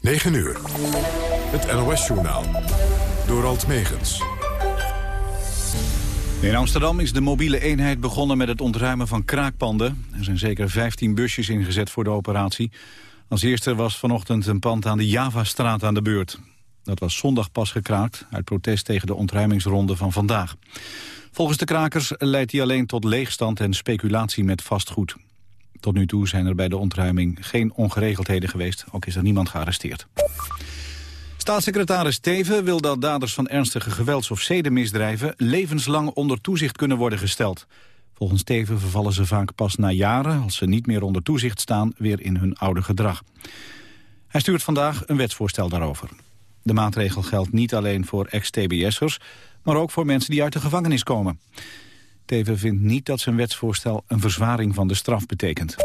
9 uur. Het NOS-journaal. Door Alt Megens. In Amsterdam is de mobiele eenheid begonnen met het ontruimen van kraakpanden. Er zijn zeker 15 busjes ingezet voor de operatie. Als eerste was vanochtend een pand aan de Javastraat aan de beurt. Dat was zondag pas gekraakt, uit protest tegen de ontruimingsronde van vandaag. Volgens de krakers leidt die alleen tot leegstand en speculatie met vastgoed. Tot nu toe zijn er bij de ontruiming geen ongeregeldheden geweest. Ook is er niemand gearresteerd. Staatssecretaris Teven wil dat daders van ernstige gewelds- of zedenmisdrijven levenslang onder toezicht kunnen worden gesteld. Volgens Teven vervallen ze vaak pas na jaren, als ze niet meer onder toezicht staan, weer in hun oude gedrag. Hij stuurt vandaag een wetsvoorstel daarover. De maatregel geldt niet alleen voor ex-TBS'ers, maar ook voor mensen die uit de gevangenis komen. Teven vindt niet dat zijn wetsvoorstel een verzwaring van de straf betekent.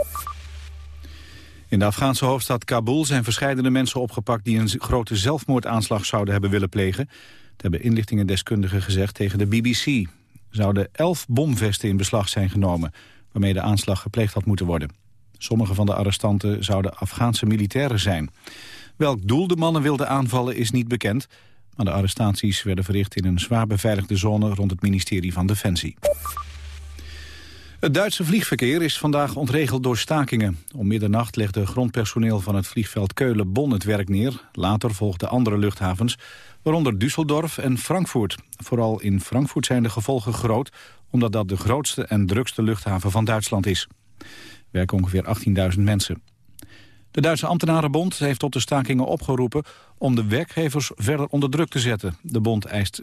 In de Afghaanse hoofdstad Kabul zijn verschillende mensen opgepakt... die een grote zelfmoordaanslag zouden hebben willen plegen. Dat hebben inlichtingendeskundigen gezegd tegen de BBC. Zouden elf bomvesten in beslag zijn genomen... waarmee de aanslag gepleegd had moeten worden. Sommige van de arrestanten zouden Afghaanse militairen zijn. Welk doel de mannen wilden aanvallen is niet bekend... maar de arrestaties werden verricht in een zwaar beveiligde zone... rond het ministerie van Defensie. Het Duitse vliegverkeer is vandaag ontregeld door stakingen. Om middernacht legde grondpersoneel van het vliegveld Keulen-Bonn het werk neer. Later volgden andere luchthavens, waaronder Düsseldorf en Frankfurt. Vooral in Frankfurt zijn de gevolgen groot... omdat dat de grootste en drukste luchthaven van Duitsland is. Er werken ongeveer 18.000 mensen. De Duitse ambtenarenbond heeft tot de stakingen opgeroepen... om de werkgevers verder onder druk te zetten. De bond eist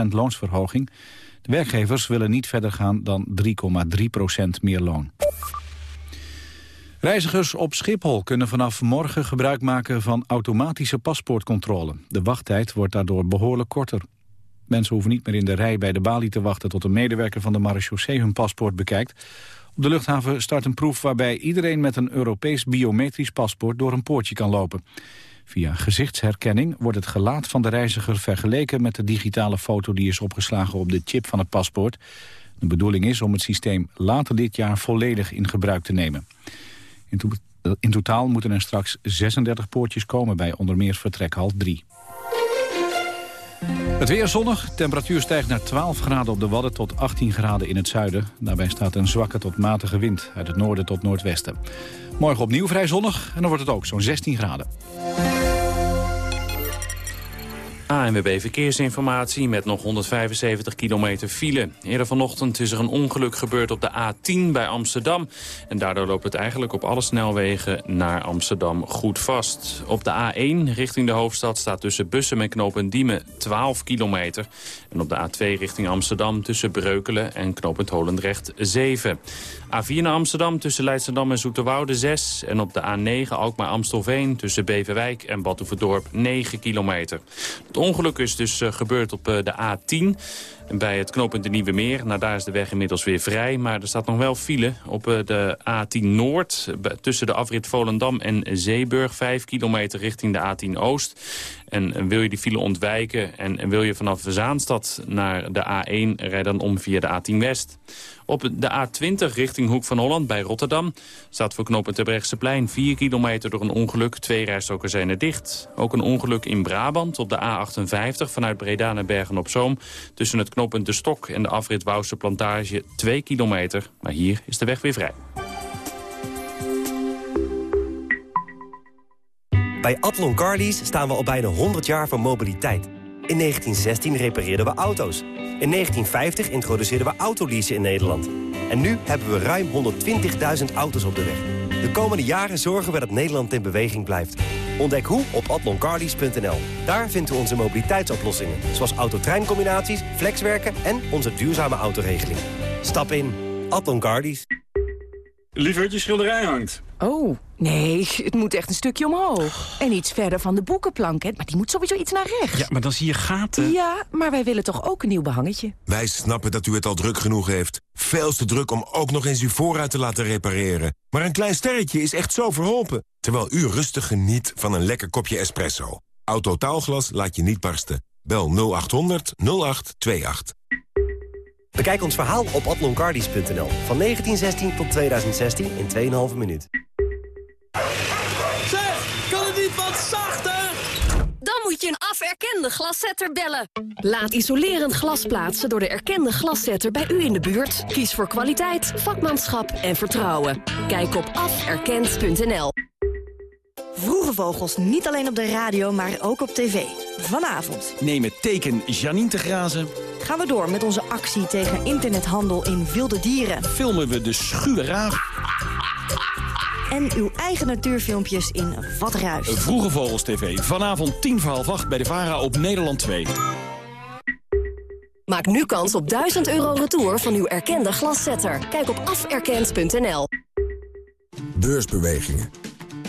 6,5% loonsverhoging... De werkgevers willen niet verder gaan dan 3,3 procent meer loon. Reizigers op Schiphol kunnen vanaf morgen gebruik maken van automatische paspoortcontrole. De wachttijd wordt daardoor behoorlijk korter. Mensen hoeven niet meer in de rij bij de balie te wachten tot een medewerker van de marechaussee hun paspoort bekijkt. Op de luchthaven start een proef waarbij iedereen met een Europees biometrisch paspoort door een poortje kan lopen. Via gezichtsherkenning wordt het gelaat van de reiziger vergeleken met de digitale foto die is opgeslagen op de chip van het paspoort. De bedoeling is om het systeem later dit jaar volledig in gebruik te nemen. In, in totaal moeten er straks 36 poortjes komen bij onder meer vertrekhal 3. Het weer zonnig. Temperatuur stijgt naar 12 graden op de Wadden tot 18 graden in het zuiden. Daarbij staat een zwakke tot matige wind uit het noorden tot noordwesten. Morgen opnieuw vrij zonnig en dan wordt het ook zo'n 16 graden. ANWB Verkeersinformatie met nog 175 kilometer file. Eerder vanochtend is er een ongeluk gebeurd op de A10 bij Amsterdam. En daardoor loopt het eigenlijk op alle snelwegen naar Amsterdam goed vast. Op de A1 richting de hoofdstad staat tussen Bussen en Knopen Diemen 12 kilometer. En op de A2 richting Amsterdam tussen Breukelen en Knopend Holendrecht 7. A4 naar Amsterdam tussen Leidschendam en Zoeterwoude 6. En op de A9 Alkmaar-Amstelveen tussen Beverwijk en Badhoevedorp 9 kilometer. Het ongeluk is dus uh, gebeurd op uh, de A10 bij het knooppunt de Nieuwe Meer. Nou, daar is de weg inmiddels weer vrij. Maar er staat nog wel file op uh, de A10 Noord. Tussen de afrit Volendam en Zeeburg. 5 kilometer richting de A10 Oost. En wil je die file ontwijken en wil je vanaf Zaanstad naar de A1... rijd dan om via de A10 West. Op de A20 richting Hoek van Holland bij Rotterdam... staat voor knooppunt plein 4 kilometer door een ongeluk. Twee rijstroken zijn er dicht. Ook een ongeluk in Brabant op de A58 vanuit Breda naar Bergen-op-Zoom... tussen het knooppunt De Stok en de afrit Wouwse Plantage 2 kilometer. Maar hier is de weg weer vrij. Bij Atlon Carlies staan we al bijna 100 jaar van mobiliteit. In 1916 repareerden we auto's. In 1950 introduceerden we autoleasen in Nederland. En nu hebben we ruim 120.000 auto's op de weg. De komende jaren zorgen we dat Nederland in beweging blijft. Ontdek hoe op atloncarlies.nl. Daar vinden we onze mobiliteitsoplossingen. Zoals autotreincombinaties, flexwerken en onze duurzame autoregeling. Stap in. Atlon Carlies. Lieverd, je schilderij hangt. Oh, nee, het moet echt een stukje omhoog. En iets verder van de boekenplank, hè? maar die moet sowieso iets naar rechts. Ja, maar dan zie je gaten. Ja, maar wij willen toch ook een nieuw behangetje? Wij snappen dat u het al druk genoeg heeft. Veel te druk om ook nog eens uw voorruit te laten repareren. Maar een klein sterretje is echt zo verholpen. Terwijl u rustig geniet van een lekker kopje espresso. Autotaalglas laat je niet barsten. Bel 0800 0828. Bekijk ons verhaal op atloncardies.nl. Van 1916 tot 2016 in 2,5 minuut. Zeg, kan het niet wat zachter? Dan moet je een aferkende glaszetter bellen. Laat isolerend glas plaatsen door de erkende glaszetter bij u in de buurt. Kies voor kwaliteit, vakmanschap en vertrouwen. Kijk op aferkend.nl. Vroege Vogels niet alleen op de radio, maar ook op tv. Vanavond Neem het teken Janine te grazen. gaan we door met onze actie tegen internethandel in wilde dieren. Filmen we de schuwe raaf. En uw eigen natuurfilmpjes in Wat Ruist. Vroege Vogels TV. Vanavond 10 voor half 8 bij de VARA op Nederland 2. Maak nu kans op 1000 euro retour van uw erkende glaszetter. Kijk op aferkend.nl. Beursbewegingen.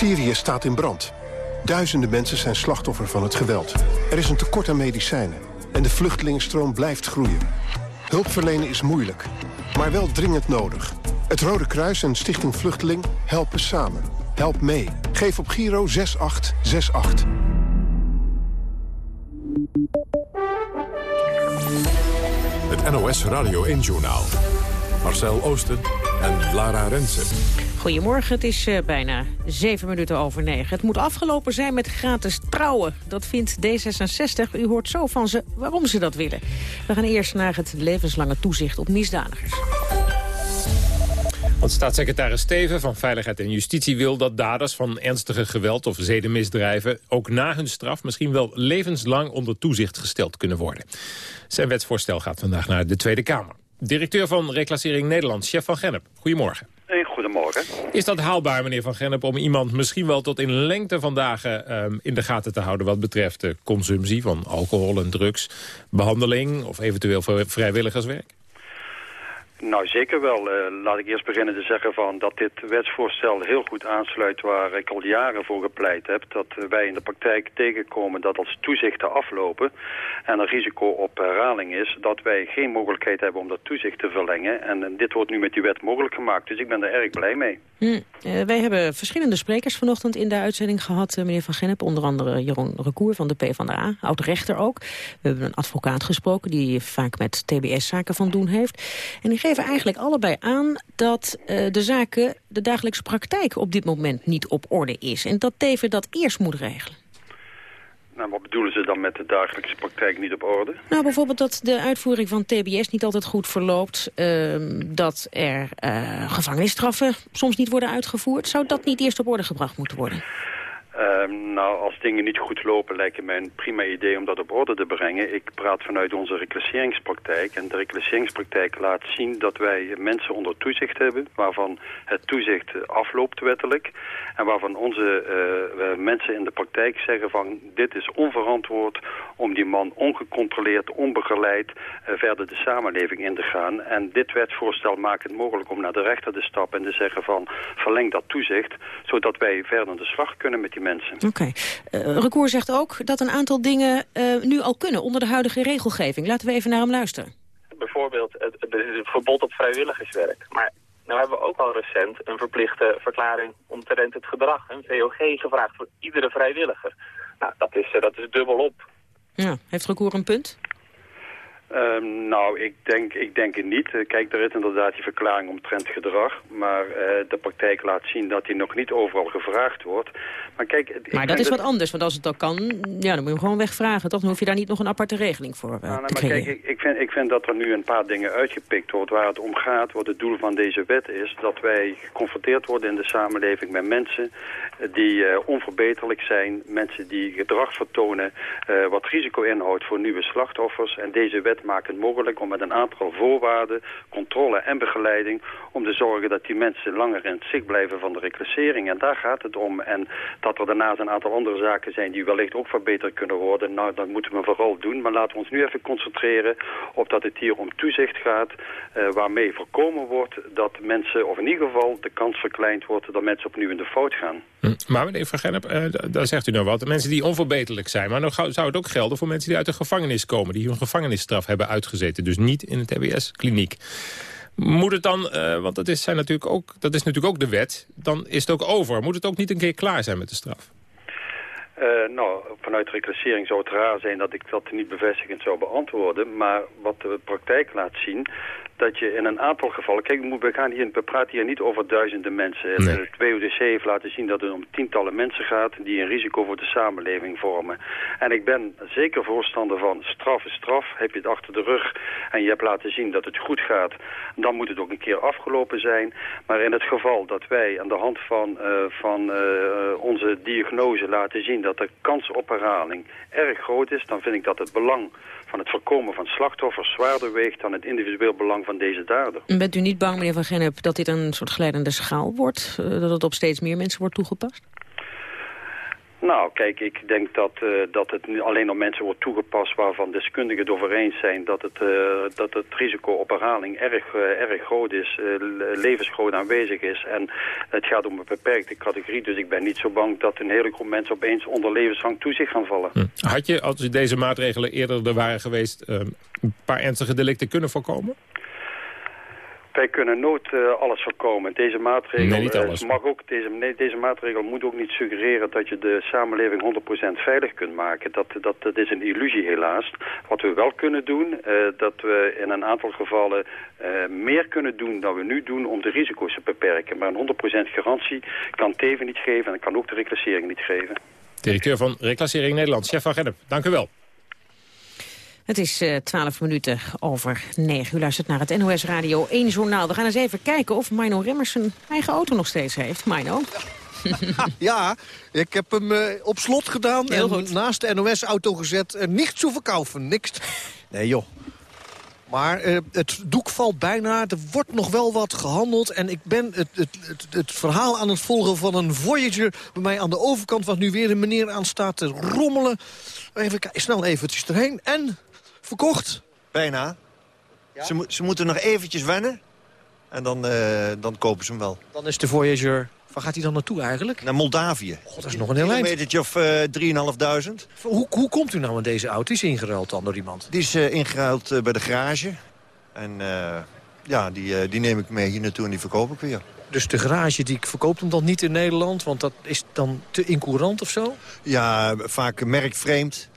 Syrië staat in brand. Duizenden mensen zijn slachtoffer van het geweld. Er is een tekort aan medicijnen. En de vluchtelingenstroom blijft groeien. Hulp verlenen is moeilijk, maar wel dringend nodig. Het Rode Kruis en Stichting Vluchteling helpen samen. Help mee. Geef op Giro 6868. Het NOS Radio 1-journaal. Marcel Oosten en Lara Rensen. Goedemorgen, het is eh, bijna zeven minuten over negen. Het moet afgelopen zijn met gratis trouwen. Dat vindt D66. U hoort zo van ze waarom ze dat willen. We gaan eerst naar het levenslange toezicht op misdadigers. Want staatssecretaris Steven van Veiligheid en Justitie wil dat daders van ernstige geweld of zedenmisdrijven ook na hun straf misschien wel levenslang onder toezicht gesteld kunnen worden. Zijn wetsvoorstel gaat vandaag naar de Tweede Kamer. Directeur van Reclassering Nederland, chef van Gennep. Goedemorgen. Is dat haalbaar, meneer Van Gennep, om iemand misschien wel tot in lengte van dagen ehm, in de gaten te houden... wat betreft de consumptie van alcohol en drugs, behandeling of eventueel vri- vrijwilligerswerk? Nou, zeker wel. Eh, laat ik eerst beginnen te zeggen van dat dit wetsvoorstel heel goed aansluit waar ik al jaren voor gepleit heb. Dat wij in de praktijk tegenkomen dat als toezichten aflopen en er risico op herhaling is, dat wij geen mogelijkheid hebben om dat toezicht te verlengen. En, dit wordt nu met die wet mogelijk gemaakt, dus ik ben er erg blij mee. Hm. Eh, wij hebben verschillende sprekers vanochtend in de uitzending gehad, eh, meneer Van Gennep. Onder andere Jeroen Recour van de PvdA, oud-rechter ook. We hebben een advocaat gesproken die vaak met TBS-zaken van doen heeft. En die geven eigenlijk allebei aan dat eh, de zaken, de dagelijkse praktijk op dit moment niet op orde is. En dat Teven dat eerst moet regelen. Nou, wat bedoelen ze dan met de dagelijkse praktijk niet op orde? Nou, bijvoorbeeld dat de uitvoering van TBS niet altijd goed verloopt. ehm, dat er eh, gevangenisstraffen soms niet worden uitgevoerd. Zou dat niet eerst op orde gebracht moeten worden? Ehm, nou, als dingen niet goed lopen, lijkt het mij een prima idee om dat op orde te brengen. Ik praat vanuit onze reclasseringspraktijk. En de reclasseringspraktijk laat zien dat wij mensen onder toezicht hebben... waarvan het toezicht afloopt wettelijk. En waarvan onze eh, eh, mensen in de praktijk zeggen van... dit is onverantwoord om die man ongecontroleerd, onbegeleid... eh, verder de samenleving in te gaan. En dit wetsvoorstel maakt het mogelijk om naar de rechter te stappen... en te zeggen van verleng dat toezicht... zodat wij verder aan de slag kunnen met die mensen. Oké. Eh Recour zegt ook dat een aantal dingen eh, nu al kunnen onder de huidige regelgeving. Laten we even naar hem luisteren. bijvoorbeeld het, het, het verbod op vrijwilligerswerk. Maar nou hebben we ook al recent een verplichte verklaring omtrent het gedrag, een VOG, gevraagd voor iedere vrijwilliger. Nou, dat is, eh, dat is dubbel op. Ja, heeft Recour een punt? Ehm, nou, ik denk, ik denk het niet. Eh, Kijk, er is inderdaad die verklaring omtrent gedrag. Maar eh, de praktijk laat zien dat die nog niet overal gevraagd wordt. Maar kijk... Maar dat is wat anders, want als het dan kan, ja, dan moet je hem gewoon wegvragen, toch? Dan hoef je daar niet nog een aparte regeling voor eh, Nou, nou, te maar kijk, ik, ik, vind, ik vind dat er nu een paar dingen uitgepikt wordt waar het om gaat. Wat het doel van deze wet is. Dat wij geconfronteerd worden in de samenleving met mensen die onverbeterlijk zijn. Mensen die gedrag vertonen wat risico inhoudt voor nieuwe slachtoffers. En deze wet maakt het mogelijk om met een aantal voorwaarden, controle en begeleiding... om te zorgen dat die mensen langer in het zicht blijven van de reclassering. En daar gaat het om. En dat er daarnaast een aantal andere zaken zijn die wellicht ook verbeterd kunnen worden. Nou, dat moeten we vooral doen. Maar laten we ons nu even concentreren op dat het hier om toezicht gaat... Uh, waarmee voorkomen wordt dat mensen, of in ieder geval de kans verkleind wordt... dat mensen opnieuw in de fout gaan. Hm. Maar meneer Van Gennep, uh, daar zegt u nou wat. Mensen die onverbeterlijk zijn. Maar dan zou het ook gelden voor mensen die uit de gevangenis komen... die hun gevangenisstraf hebben uitgezeten. Dus niet in het TBS-kliniek. Moet het dan, uh, want dat is, zijn natuurlijk ook, dat is natuurlijk ook de wet, dan is het ook over. Moet het ook niet een keer klaar zijn met de straf? Uh, nou, vanuit reclassering zou het raar zijn dat ik dat niet bevestigend zou beantwoorden. Maar wat de praktijk laat zien, dat je in een aantal gevallen... Kijk, we, gaan hier, we praten hier niet over duizenden mensen. Nee. Het WODC heeft laten zien dat het om tientallen mensen gaat... die een risico voor de samenleving vormen. En ik ben zeker voorstander van straf is straf. Heb je het achter de rug en je hebt laten zien dat het goed gaat... dan moet het ook een keer afgelopen zijn. Maar in het geval dat wij aan de hand van, uh, van uh, onze diagnose laten zien... dat de kans op herhaling erg groot is... dan vind ik dat het belang van het voorkomen van slachtoffers zwaarder weegt dan het individueel belang van deze dader. Bent u niet bang, meneer Van Gennep, dat dit een soort glijdende schaal wordt? Uh, dat het op steeds meer mensen wordt toegepast? Nou, kijk, ik denk dat, uh, dat het nu alleen op mensen wordt toegepast waarvan deskundigen het over eens zijn dat het, uh, dat het risico op herhaling erg, uh, erg groot is, levensgroot aanwezig is. En het gaat om een beperkte categorie, dus ik ben niet zo bang dat een hele groep mensen opeens onder levenslang toezicht gaan vallen. Hm. Had je, als deze maatregelen eerder er waren geweest, een paar ernstige delicten kunnen voorkomen? Wij kunnen nooit uh, alles voorkomen. Deze maatregel, nee, niet alles. Uh, mag ook, deze, nee, deze maatregel moet ook niet suggereren dat je de samenleving 100% veilig kunt maken. Dat, dat, dat is een illusie helaas. Wat we wel kunnen doen, uh, dat we in een aantal gevallen meer kunnen doen dan we nu doen om de risico's te beperken. Maar een 100% garantie kan Teven niet geven en kan ook de reclassering niet geven. Directeur van Reclassering Nederland, chef van Gennep, dank u wel. Het is uh, 12 minuten over 9. U luistert naar het NOS Radio 1 journaal. We gaan eens even kijken of Mino Remmers zijn eigen auto nog steeds heeft. Mino? ja, ik heb hem uh, op slot gedaan Heel en goed. naast de NOS-auto gezet. Uh, niet te verkaufen, niks. Nee joh. Maar uh, het doek valt bijna, er wordt nog wel wat gehandeld. En ik ben het, het, het, het, verhaal aan het volgen van een Voyager... bij mij aan de overkant, waar nu weer een meneer aan staat te rommelen. Even snel eventjes erheen. En verkocht. Bijna. Ja? Ze, ze, moeten nog eventjes wennen. En dan, uh, dan kopen ze hem wel. Dan is de Voyager... Waar gaat hij dan naartoe eigenlijk? Naar Moldavië. God, dat is nog een heel eind. Een kilometertje of uh, 3.500. Hoe, hoe komt u nou aan deze auto? Die is ingeruild dan door iemand? Die is uh, ingeruild bij de garage. En ja, die, die neem ik mee hier naartoe en die verkoop ik weer. Dus de garage die verkoopt hem dan niet in Nederland? Want dat is dan te incourant of zo? Ja, vaak merkvreemd.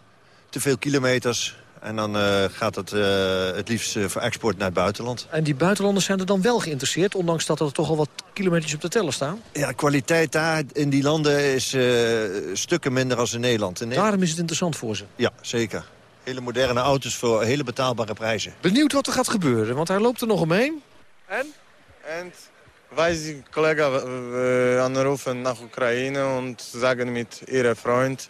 Te veel kilometers. En dan uh, gaat het uh, het liefst uh, voor export naar het buitenland. En die buitenlanders zijn er dan wel geïnteresseerd... ondanks dat er toch al wat kilometers op de teller staan? Ja, de kwaliteit daar in die landen is stukken minder dan in Nederland. In Daarom is het interessant voor ze? Ja, zeker. Hele moderne auto's voor hele betaalbare prijzen. Benieuwd wat er gaat gebeuren, want hij loopt er nog omheen. En? En wij zijn collega anrufen naar Oekraïne en zeggen met ihre vriend...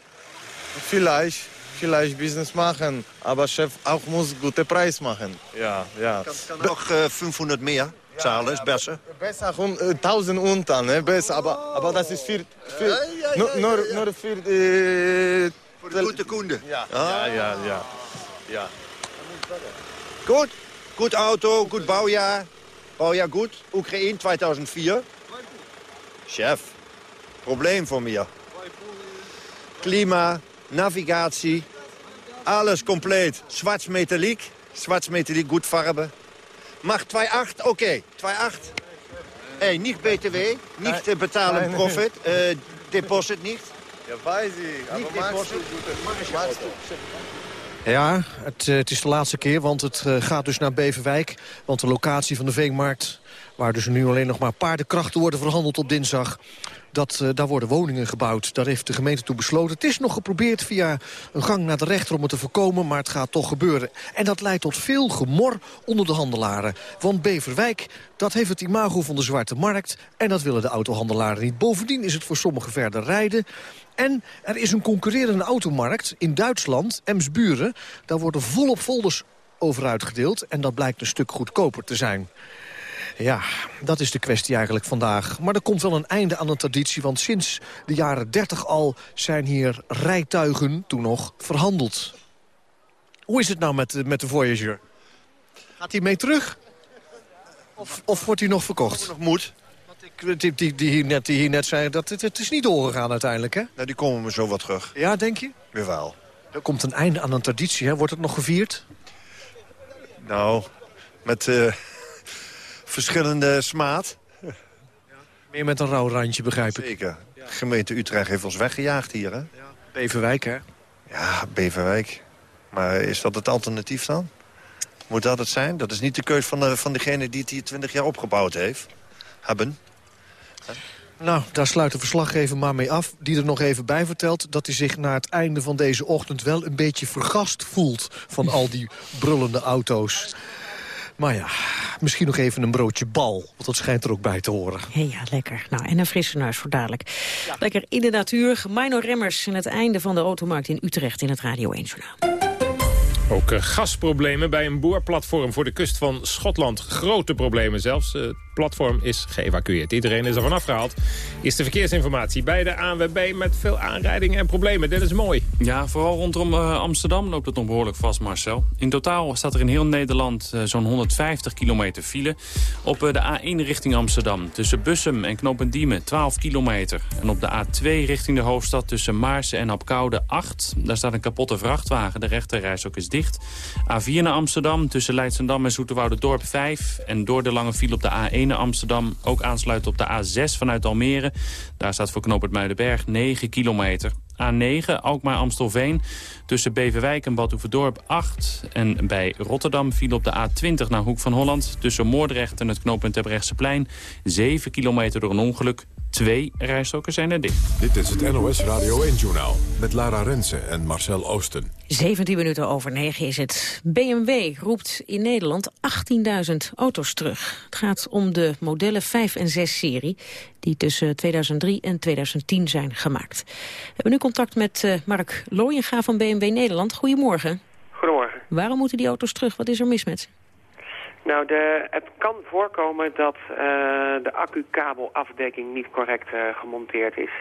Vielleicht vielleicht Business machen, aber Chef auch muss gute Preis machen. Ja, ja. Kan, kan nog uh, 500 mehr zahlen, ja, ist besser. Besser, uh, 1000 unter, ne? besser, aber, aber das ist für, für ja, ja, nur, nur, nur für die... Voor de gute Kunde. Ja, ah. ja, ja, ja, ja. Gut, gut Auto, gut Baujahr. Baujahr gut. Oekraïne 2004. Chef, probleem voor mir. Klima, navigatie, alles compleet. Zwart metalliek, zwart metalliek, goed farbe. Mag 2,8? Oké, okay. 2,8. Hey, niet BTW, niet uh, betalen profit, uh, deposit niet. Ja, weiß ich, niet deposit. Ja, het, het, is de laatste keer, want het uh, gaat dus naar Beverwijk. Want de locatie van de veemarkt, waar dus nu alleen nog maar paardenkrachten worden verhandeld op dinsdag... Dat, uh, daar worden woningen gebouwd. Daar heeft de gemeente toe besloten. Het is nog geprobeerd via een gang naar de rechter om het te voorkomen... maar het gaat toch gebeuren. En dat leidt tot veel gemor onder de handelaren. Want Beverwijk, dat heeft het imago van de zwarte markt... en dat willen de autohandelaren niet. Bovendien is het voor sommigen verder rijden... En er is een concurrerende automarkt in Duitsland, Emsburen. Daar worden volop folders over uitgedeeld. En dat blijkt een stuk goedkoper te zijn. Ja, dat is de kwestie eigenlijk vandaag. Maar er komt wel een einde aan een traditie... want sinds de jaren 30 al zijn hier rijtuigen toen nog verhandeld. Hoe is het nou met, de- met de Voyager? Gaat hij mee terug? Of, of wordt hij nog verkocht? nog moet. Ik, die, die, die, hier net, die hier net zei dat het, het is niet doorgegaan uiteindelijk, hè? Nou, die komen we zo wat terug. Ja, denk je? Jawel. Er komt een einde aan een traditie, hè? Wordt het nog gevierd? Nou, met eh, verschillende smaad. Meer met een rauw randje, begrijp ik. Zeker. De gemeente Utrecht heeft ons weggejaagd hier, hè? Beverwijk, hè? Ja, Beverwijk. Maar is dat het alternatief dan? Moet dat het zijn? Dat is niet de keus van, de, van degene die het hier 20 jaar opgebouwd heeft. Hebben. Nou, daar sluit de verslaggever maar mee af. Die er nog even bij vertelt dat hij zich na het einde van deze ochtend... wel een beetje vergast voelt van al die brullende auto's. Maar ja, misschien nog even een broodje bal. Want dat schijnt er ook bij te horen. Hey, ja, lekker. Nou, en een frisse neus voor dadelijk. Lekker in de natuur. Mino Remmers en het einde van de automarkt in Utrecht in het Radio 1 Journaal. Ook eh, gasproblemen bij een boorplatform voor de kust van Schotland. Grote problemen zelfs. Platform is geëvacueerd. Iedereen is er vanaf gehaald. Is de verkeersinformatie bij de ANWB met veel aanrijdingen en problemen. Dit is mooi. Ja, vooral rondom eh, Amsterdam loopt het nog behoorlijk vast, Marcel. In totaal staat er in heel Nederland eh, zo'n 150 kilometer file. Op eh, de A1 richting Amsterdam tussen Bussum en Knopendiemen 12 kilometer. En op de A2 richting de hoofdstad tussen Maarsen en Apkoude 8. Daar staat een kapotte vrachtwagen, de rechterreis ook is dicht. A4 naar Amsterdam tussen Leidsendam en Dorp 5. En door de lange file op de A1 naar Amsterdam ook aansluiten op de A6 vanuit Almere. Daar staat voor knooppunt Muidenberg 9 kilometer. A9, Alkmaar-Amstelveen. Tussen Beverwijk en Badhoevedorp 8. En bij Rotterdam viel op de A20 naar Hoek van Holland. Tussen Moordrecht en het knooppunt Terbrechtseplein. 7 kilometer door een ongeluk. Twee rijstroken zijn er dicht. Dit is het NOS Radio 1-journaal met Lara Rensen en Marcel Oosten. 17 minuten over 9 is het. BMW roept in Nederland 18.000 auto's terug. Het gaat om de modellen 5 en 6-serie... die tussen 2003 en 2010 zijn gemaakt. We hebben nu contact met eh, Mark Looyenga van BMW Nederland. Goedemorgen. Goedemorgen. Waarom moeten die auto's terug? Wat is er mis met ze? Nou, de, het kan voorkomen dat eh, de accu-kabelafdekking niet correct eh, gemonteerd is.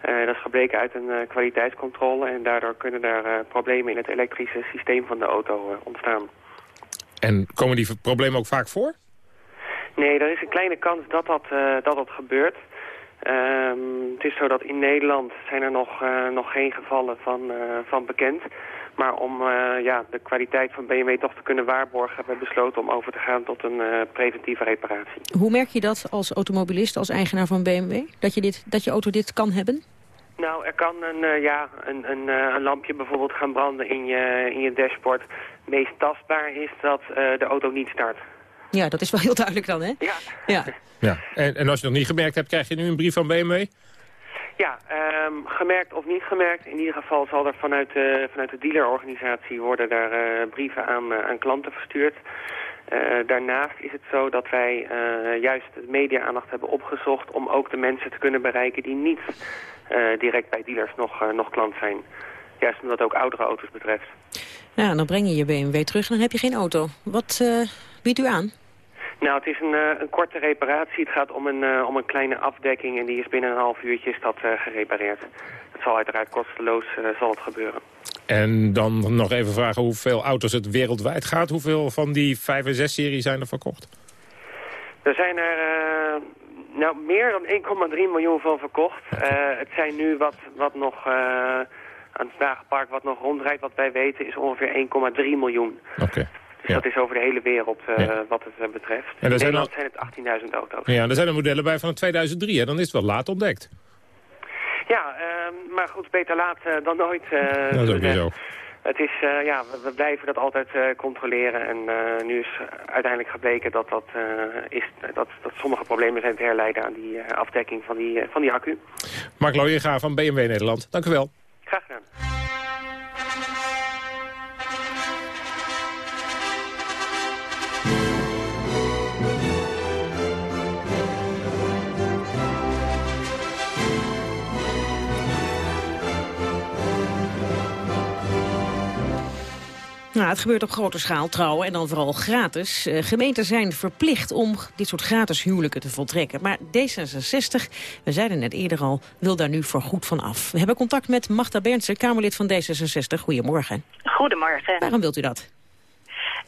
Eh, dat is gebleken uit een kwaliteitscontrole en daardoor kunnen er problemen in het elektrische systeem van de auto ontstaan. En komen die problemen ook vaak voor? Nee, er is een kleine kans dat dat, dat, dat gebeurt. Ehm, het is zo dat in Nederland zijn er nog, nog geen gevallen van, van bekend. Maar om eh, ja, de kwaliteit van BMW toch te kunnen waarborgen... hebben we besloten om over te gaan tot een eh, preventieve reparatie. Hoe merk je dat als automobilist, als eigenaar van BMW? Dat je, dit, dat je auto dit kan hebben? Nou, er kan een, eh, ja, een, een, eh, een lampje bijvoorbeeld gaan branden in je, in je dashboard. Meest tastbaar is dat eh, de auto niet start. Ja, dat is wel heel duidelijk dan, hè? Ja. ja. Ja. En, en als je nog niet gemerkt hebt, krijg je nu een brief van BMW? Ja, ehm, gemerkt of niet gemerkt. In ieder geval zal er vanuit, de vanuit de dealerorganisatie worden daar eh, brieven aan, eh, aan klanten verstuurd. Eh, daarnaast is het zo dat wij juist media-aandacht hebben opgezocht... om ook de mensen te kunnen bereiken die niet direct bij dealers nog, nog klant zijn. Juist omdat het ook oudere auto's betreft. Ja, dan breng je je BMW terug en dan heb je geen auto. Wat biedt u aan? Nou, het is een, eh, een korte reparatie. Het gaat om een, eh, om een kleine afdekking en die is binnen een half uurtje is dat, eh, gerepareerd. Het zal uiteraard kosteloos zal het gebeuren. En dan nog even vragen hoeveel auto's het wereldwijd gaat. Hoeveel van die 5 en 6-serie zijn er verkocht? Er zijn er nou, meer dan 1,3 miljoen van verkocht. Het zijn nu wat, wat nog aan het wagenpark wat nog rondrijdt. Wat wij weten is ongeveer 1,3 miljoen. Oké. Dus Ja. dat is over de hele wereld eh, Ja. wat het eh, betreft. En In zijn al- zijn het 18.000 auto's. Ja, er zijn er modellen bij van 2003. Hè? Dan is het wel laat ontdekt. Ja, ehm, maar goed, beter laat eh, dan nooit. Dat is ook weer zo. Het is, ja, we, blijven dat altijd controleren. En nu is uiteindelijk gebleken dat, dat, is, dat, dat sommige problemen zijn te herleiden aan die afdekking van die, van die accu. Mark Looyenga van BMW Nederland. Dank u wel. Graag gedaan. Nou, het gebeurt op grote schaal trouwen en dan vooral gratis. Uh, gemeenten zijn verplicht om dit soort gratis huwelijken te voltrekken. Maar D66, we zeiden net eerder al, wil daar nu voor goed van af. We hebben contact met Magda Berndsen, Kamerlid van D66. Goedemorgen. Goedemorgen. Waarom wilt u dat?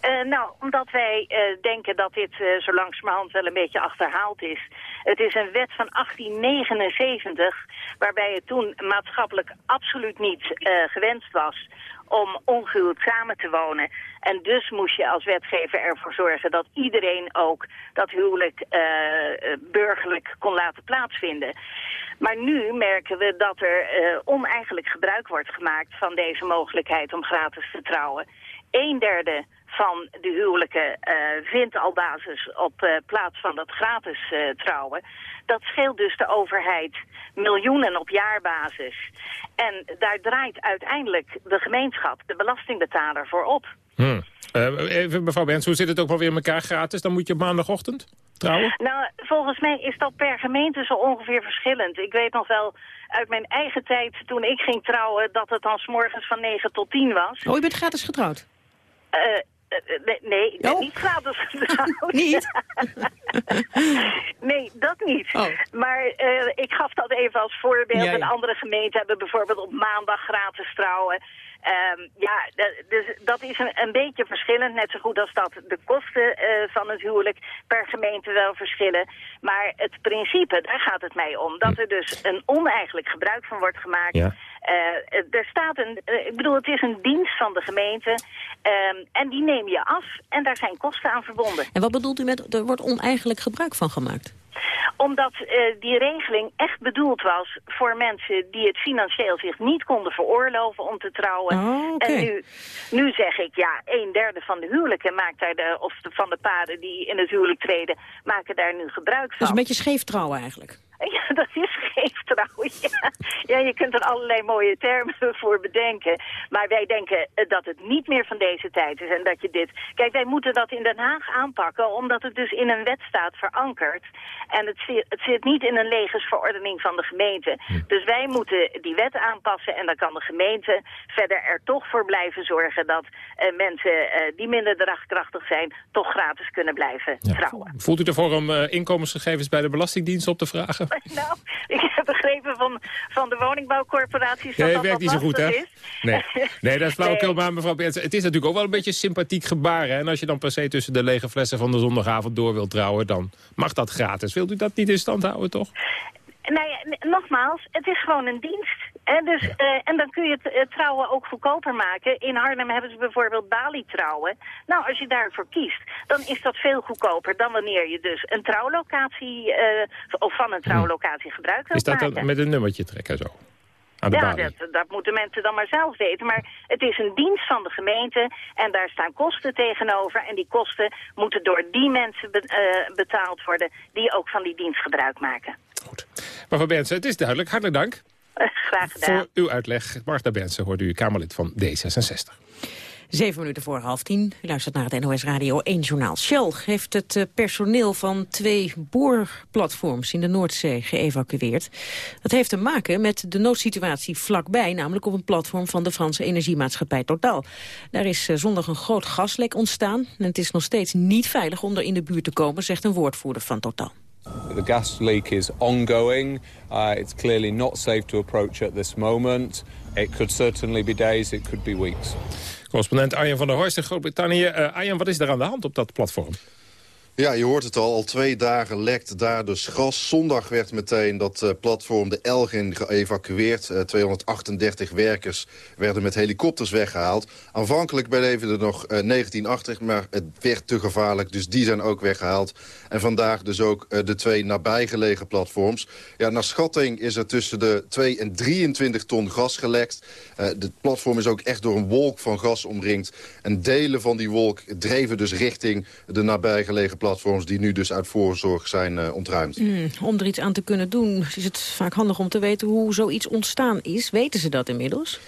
Uh, nou, omdat wij uh, denken dat dit uh, zo langzamerhand wel een beetje achterhaald is. Het is een wet van 1879, waarbij het toen maatschappelijk absoluut niet gewenst was om ongehuwd samen te wonen. En dus moest je als wetgever ervoor zorgen dat iedereen ook dat huwelijk burgerlijk kon laten plaatsvinden. Maar nu merken we dat er oneigenlijk gebruik wordt gemaakt van deze mogelijkheid om gratis te trouwen. Een derde van de huwelijken uh, vindt al basis op uh, plaats van dat gratis uh, trouwen. Dat scheelt dus de overheid miljoenen op jaarbasis. En daar draait uiteindelijk de gemeenschap, de belastingbetaler, voor op. Hmm. even mevrouw Bens, hoe zit het ook wel weer in elkaar gratis? Dan moet je op maandagochtend trouwen? Nou, volgens mij is dat per gemeente zo ongeveer verschillend. Ik weet nog wel uit mijn eigen tijd, toen ik ging trouwen, dat het dan s morgens van 9 tot 10 was. Oh, je bent gratis getrouwd? Uh, nee, nee oh. niet gratis getrouwd. niet? nee, dat niet. Oh. Maar uh, ik gaf dat even als voorbeeld. Ja, ja. andere gemeenten hebben bijvoorbeeld op maandag gratis trouwen. Um, ja, dus dat is een, een, beetje verschillend. Net zo goed als dat de kosten uh, van het huwelijk per gemeente wel verschillen. Maar het principe, daar gaat het mij om. Dat er dus een oneigenlijk gebruik van wordt gemaakt. Ja. Uh, er staat een, uh, ik bedoel, het is een dienst van de gemeente. Um, en die neem je af en daar zijn kosten aan verbonden. En wat bedoelt u met, er wordt oneigenlijk gebruik van gemaakt? Omdat uh, die regeling echt bedoeld was voor mensen die het financieel zich niet konden veroorloven om te trouwen. Oh, okay. En nu, nu zeg ik, ja, een derde van de huwelijken maakt daar de, of de, van de paren die in het huwelijk treden, maken daar nu gebruik van. Dat is een beetje scheef trouwen eigenlijk. Ja, dat is scheef trouwen. Ja. ja, je kunt er allerlei mooie termen voor bedenken. Maar wij denken dat het niet meer van deze tijd is en dat je dit... Kijk, wij moeten dat in Den Haag aanpakken, omdat het dus in een wet staat verankerd. En het zit, het zit niet in een legersverordening van de gemeente. Dus wij moeten die wet aanpassen en dan kan de gemeente verder er toch voor blijven zorgen dat uh, mensen uh, die minder draagkrachtig zijn, toch gratis kunnen blijven ja. trouwen. Voelt u ervoor om uh, inkomensgegevens bij de Belastingdienst op te vragen? Nou, ik heb begrepen van, van de woningbouwcorporaties nee, dat dat werkt niet zo goed, hè? Nee, nee dat is flauwekul, maar mevrouw Bertsen, het is natuurlijk ook wel een beetje een sympathiek gebaar. Hè? En als je dan per se tussen de lege flessen van de zondagavond door wilt trouwen, dan mag dat gratis. Wilt u dat niet in stand houden, toch? Nou ja, nogmaals, het is gewoon een dienst. En, dus, ja. uh, en dan kun je het uh, trouwen ook goedkoper maken. In Arnhem hebben ze bijvoorbeeld Bali trouwen. Nou, als je daarvoor kiest, dan is dat veel goedkoper dan wanneer je dus een trouwlocatie, uh, of van een trouwlocatie gebruik wilt Is dat maken. dan met een nummertje trekken zo? Ja, dat, dat, moeten mensen dan maar zelf weten. Maar het is een dienst van de gemeente en daar staan kosten tegenover. En die kosten moeten door die mensen be uh, betaald worden die ook van die dienst gebruik maken. Goed. Mevrouw Bensen, het is duidelijk. Hartelijk dank. Graag gedaan. Voor uw uitleg. Marta Bensen hoorde u Kamerlid van D66. Zeven minuten voor half tien. U luistert naar het NOS Radio 1 Journaal. Shell heeft het uh, personeel van twee boorplatforms in de Noordzee geëvacueerd. Dat heeft te maken met de noodsituatie vlakbij, namelijk op een platform van de Franse energiemaatschappij Total. Daar is uh, zondag een groot gaslek ontstaan en het is nog steeds niet veilig om er in de buurt te komen, zegt een woordvoerder van Total. The gas leak is ongoing. Uh, it's clearly not safe to approach at this moment. It could certainly be days, it could be weeks. Correspondent Arjen van der Horst in Groot-Brittannië. Uh, Arjen, wat is er aan de hand op dat platform? Ja, je hoort het al. Al twee dagen lekt daar dus gas. Zondag werd meteen dat uh, platform de Elgin geëvacueerd. Uh, 238 werkers werden met helikopters weggehaald. Aanvankelijk bleven er nog uh, 19 achter, maar het werd te gevaarlijk. Dus die zijn ook weggehaald. En vandaag dus ook de twee nabijgelegen platforms. Ja, naar schatting is er tussen de 2 en 23 ton gas gelekt. Het platform is ook echt door een wolk van gas omringd. En delen van die wolk dreven dus richting de nabijgelegen platforms... die nu dus uit voorzorg zijn uh, ontruimd. Mm, om er iets aan te kunnen doen is het vaak handig om te weten hoe zoiets ontstaan is. Weten ze dat inmiddels?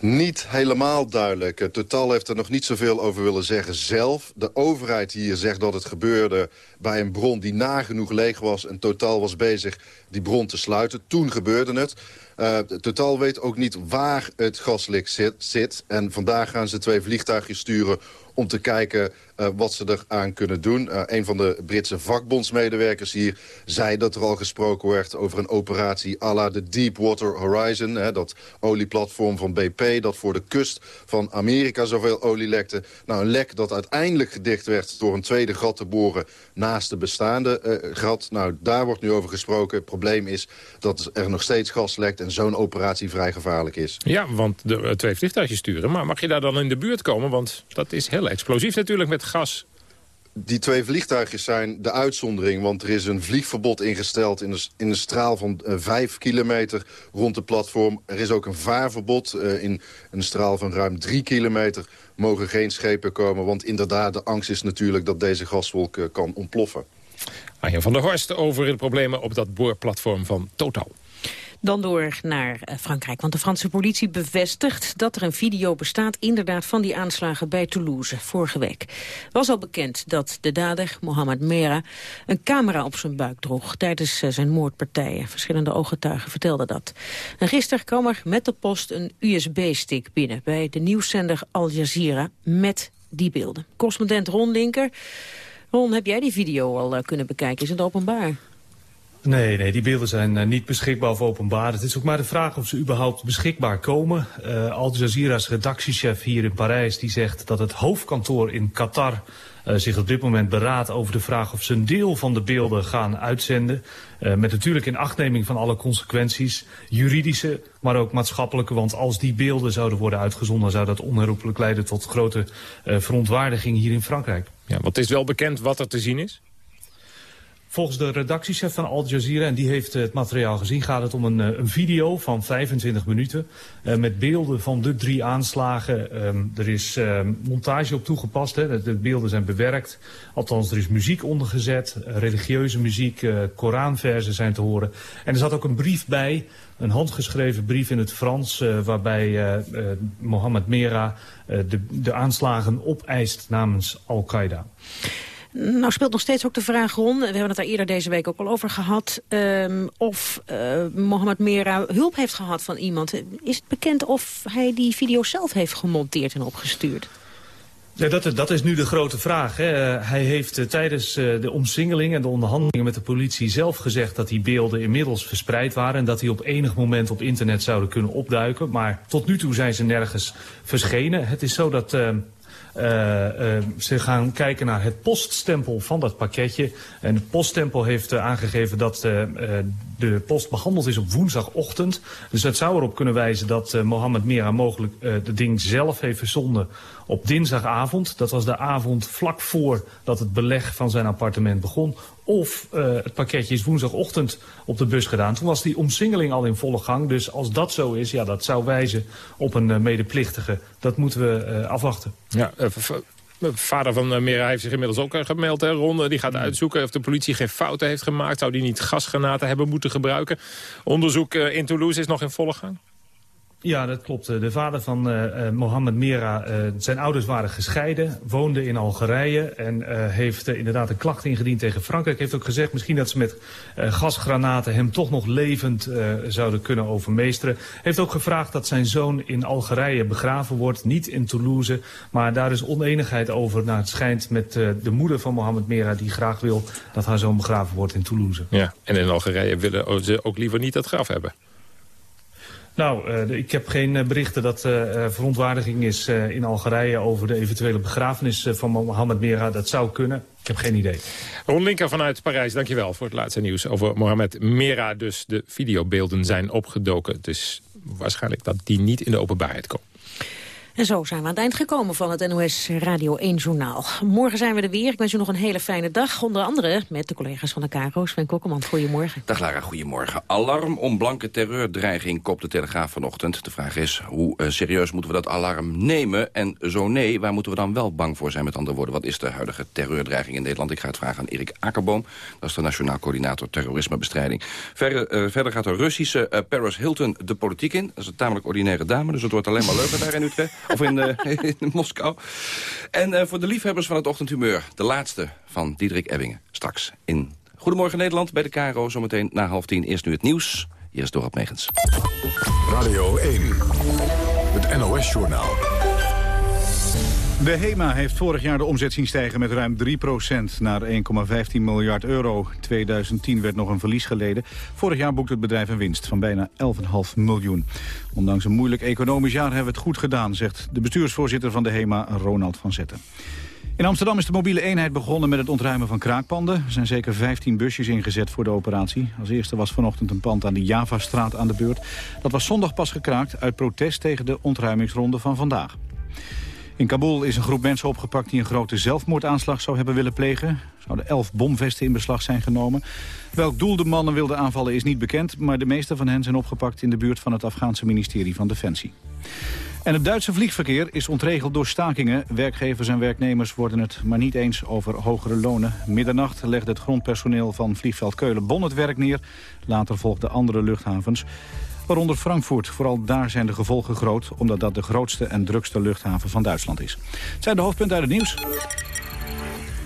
Niet helemaal duidelijk. Total heeft er nog niet zoveel over willen zeggen zelf. De overheid hier zegt dat het gebeurde bij een bron die nagenoeg leeg was... en Total was bezig die bron te sluiten. Toen gebeurde het. Uh, Total weet ook niet waar het gaslek zit, zit. En vandaag gaan ze twee vliegtuigjes sturen om te kijken uh, wat ze eraan kunnen doen. Uh, een van de Britse vakbondsmedewerkers hier zei dat er al gesproken werd over een operatie à la de Deepwater Horizon. Hè, dat olieplatform van BP dat voor de kust van Amerika zoveel olie lekte. Nou, een lek dat uiteindelijk gedicht werd door een tweede gat te boren naast de bestaande uh, gat. Nou, daar wordt nu over gesproken. Het probleem is dat er nog steeds gas lekt en zo'n operatie vrij gevaarlijk is. Ja, want de twee vliegtuigjes sturen. Maar mag je daar dan in de buurt komen? Want dat is heel explosief natuurlijk met gas. Die twee vliegtuigjes zijn de uitzondering, want er is een vliegverbod ingesteld in een, in een straal van uh, vijf kilometer rond de platform. Er is ook een vaarverbod uh, in een straal van ruim drie kilometer mogen geen schepen komen. Want inderdaad, de angst is natuurlijk dat deze gaswolk uh, kan ontploffen. Arjen van der Horst over de problemen op dat boorplatform van Total. Dan door naar Frankrijk, want de Franse politie bevestigt dat er een video bestaat inderdaad van die aanslagen bij Toulouse vorige week. Was al bekend dat de dader, Mohamed Merah, een camera op zijn buik droeg tijdens zijn moordpartijen. Verschillende ooggetuigen vertelden dat. En gisteren kwam er met de post een USB-stick binnen bij de nieuwszender Al Jazeera met die beelden. Correspondent Ron Linker. Ron, heb jij die video al kunnen bekijken? Is het openbaar? Nee, nee, die beelden zijn uh, niet beschikbaar of openbaar. Het is ook maar de vraag of ze überhaupt beschikbaar komen. Uh, Al Jazeera's redactiechef hier in Parijs die zegt dat het hoofdkantoor in Qatar uh, zich op dit moment beraadt over de vraag of ze een deel van de beelden gaan uitzenden. met natuurlijk in achtneming van alle consequenties, juridische, maar ook maatschappelijke. Want als die beelden zouden worden uitgezonden, zou dat onherroepelijk leiden tot grote verontwaardiging hier in Frankrijk. Ja, want het is wel bekend wat er te zien is? Volgens de redactiechef van Al Jazeera, en die heeft het materiaal gezien, gaat het om een, een video van 25 minuten uh, met beelden van de drie aanslagen. Um, er is uh, montage op toegepast, hè. De, de, beelden zijn bewerkt. Althans, er is muziek ondergezet, religieuze muziek, uh, Koranversen zijn te horen. En er zat ook een brief bij, een handgeschreven brief in het Frans, waarbij Mohammed Merah de, de aanslagen opeist namens Al-Qaeda. Nou speelt nog steeds ook de vraag rond, we hebben het daar eerder deze week ook al over gehad, um, of uh, Mohammed Merah hulp heeft gehad van iemand. Is het bekend of hij die video zelf heeft gemonteerd en opgestuurd? Ja, dat, dat is nu de grote vraag. Hè. Hij heeft uh, tijdens de omsingeling en de onderhandelingen met de politie zelf gezegd dat die beelden inmiddels verspreid waren en dat die op enig moment op internet zouden kunnen opduiken. Maar tot nu toe zijn ze nergens verschenen. Het is zo dat uh, ze gaan kijken naar het poststempel van dat pakketje. En het poststempel heeft uh, aangegeven dat de post behandeld is op woensdagochtend. Dus dat zou erop kunnen wijzen dat Mohammed Merah mogelijk het ding zelf heeft verzonden op dinsdagavond. Dat was de avond vlak voor dat het beleg van zijn appartement begon. Of uh, het pakketje is woensdagochtend op de bus gedaan. Toen was die omsingeling al in volle gang. Dus als dat zo is, ja, dat zou wijzen op een uh, medeplichtige. Dat moeten we uh, afwachten. Ja, Vader van Mera heeft zich inmiddels ook gemeld, hè, Ron. Die gaat uitzoeken of de politie geen fouten heeft gemaakt. Zou die niet gasgranaten hebben moeten gebruiken? Onderzoek in Toulouse is nog in volle gang. Ja, dat klopt. De vader van uh, Mohammed Merah, uh, zijn ouders waren gescheiden, woonde in Algerije en heeft inderdaad een klacht ingediend tegen Frankrijk. Heeft ook gezegd misschien dat ze met gasgranaten hem toch nog levend zouden kunnen overmeesteren. Heeft ook gevraagd dat zijn zoon in Algerije begraven wordt, niet in Toulouse. Maar daar is oneenigheid over, naar het schijnt, met de moeder van Mohammed Merah die graag wil dat haar zoon begraven wordt in Toulouse. Ja, en in Algerije willen ze ook liever niet dat graf hebben. Nou, uh, ik heb geen uh, berichten dat er uh, verontwaardiging is in Algerije over de eventuele begrafenis van Mohammed Merah. Dat zou kunnen. Ik heb geen idee. Ron Linker vanuit Parijs, dankjewel voor het laatste nieuws over Mohammed Merah. Dus de videobeelden zijn opgedoken. Het is waarschijnlijk dat die niet in de openbaarheid komen. En zo zijn we aan het eind gekomen van het NOS Radio 1 Journaal. Morgen zijn we er weer. Ik wens u nog een hele fijne dag. Onder andere met de collega's van de KRO. Sven Kokkelman, goedemorgen. Dag Lara, goedemorgen. Alarm om blanke terreurdreiging kopt de Telegraaf vanochtend. De vraag is, hoe uh, serieus moeten we dat alarm nemen? En zo nee, waar moeten we dan wel bang voor zijn? Met andere woorden, wat is de huidige terreurdreiging in Nederland? Ik ga het vragen aan Erik Akkerboom. Dat is de Nationaal Coördinator Terrorismebestrijding. Verder, uh, verder gaat de Russische uh, Paris Hilton de politiek in. Dat is een tamelijk ordinaire dame, dus het wordt alleen maar leuker daar in Utrecht. Of in, in Moskou. En voor de liefhebbers van het ochtendhumeur, de laatste van Diederik Ebbingen. Straks in Goedemorgen Nederland bij de KRO. Zometeen na half tien. Eerst nu het nieuws. Hier is Dorot Megens. Radio 1. Het NOS-journaal. De HEMA heeft vorig jaar de omzet zien stijgen met ruim 3% naar 1,15 miljard euro. 2010 werd nog een verlies geleden. Vorig jaar boekte het bedrijf een winst van bijna 11,5 miljoen. Ondanks een moeilijk economisch jaar hebben we het goed gedaan, zegt de bestuursvoorzitter van de HEMA, Ronald van Zetten. In Amsterdam is de mobiele eenheid begonnen met het ontruimen van kraakpanden. Er zijn zeker 15 busjes ingezet voor de operatie. Als eerste was vanochtend een pand aan de Javastraat aan de beurt. Dat was zondag pas gekraakt uit protest tegen de ontruimingsronde van vandaag. In Kabul is een groep mensen opgepakt die een grote zelfmoordaanslag zou hebben willen plegen. Zouden elf bomvesten in beslag zijn genomen. Welk doel de mannen wilden aanvallen is niet bekend... maar de meeste van hen zijn opgepakt in de buurt van het Afghaanse ministerie van Defensie. En het Duitse vliegverkeer is ontregeld door stakingen. Werkgevers en werknemers worden het maar niet eens over hogere lonen. Middernacht legde het grondpersoneel van vliegveld Keulen-Bonn het werk neer. Later volgden andere luchthavens. Waaronder Frankfurt. Vooral daar zijn de gevolgen groot... omdat dat de grootste en drukste luchthaven van Duitsland is. Het zijn de hoofdpunten uit het nieuws.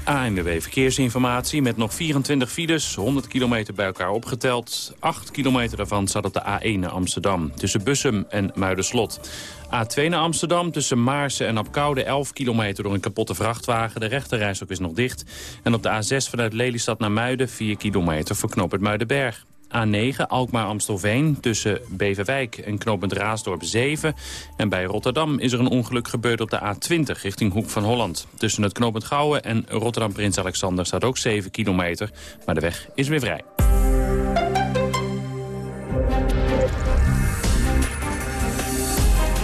ANWB Verkeersinformatie met nog 24 files, 100 kilometer bij elkaar opgeteld. 8 kilometer daarvan staat op de A1 naar Amsterdam, tussen Bussum en Muiderslot. A2 naar Amsterdam, tussen Maarsen en Apkoude, 11 kilometer door een kapotte vrachtwagen. De rechterrijstok is nog dicht. En op de A6 vanuit Lelystad naar Muiden, 4 kilometer voor knooppunt Muidenberg. A9 Alkmaar-Amstelveen tussen Beverwijk en knooppunt Raasdorp 7. En bij Rotterdam is er een ongeluk gebeurd op de A20 richting Hoek van Holland. Tussen het knooppunt Gouwen en Rotterdam-Prins Alexander staat ook 7 kilometer. Maar de weg is weer vrij.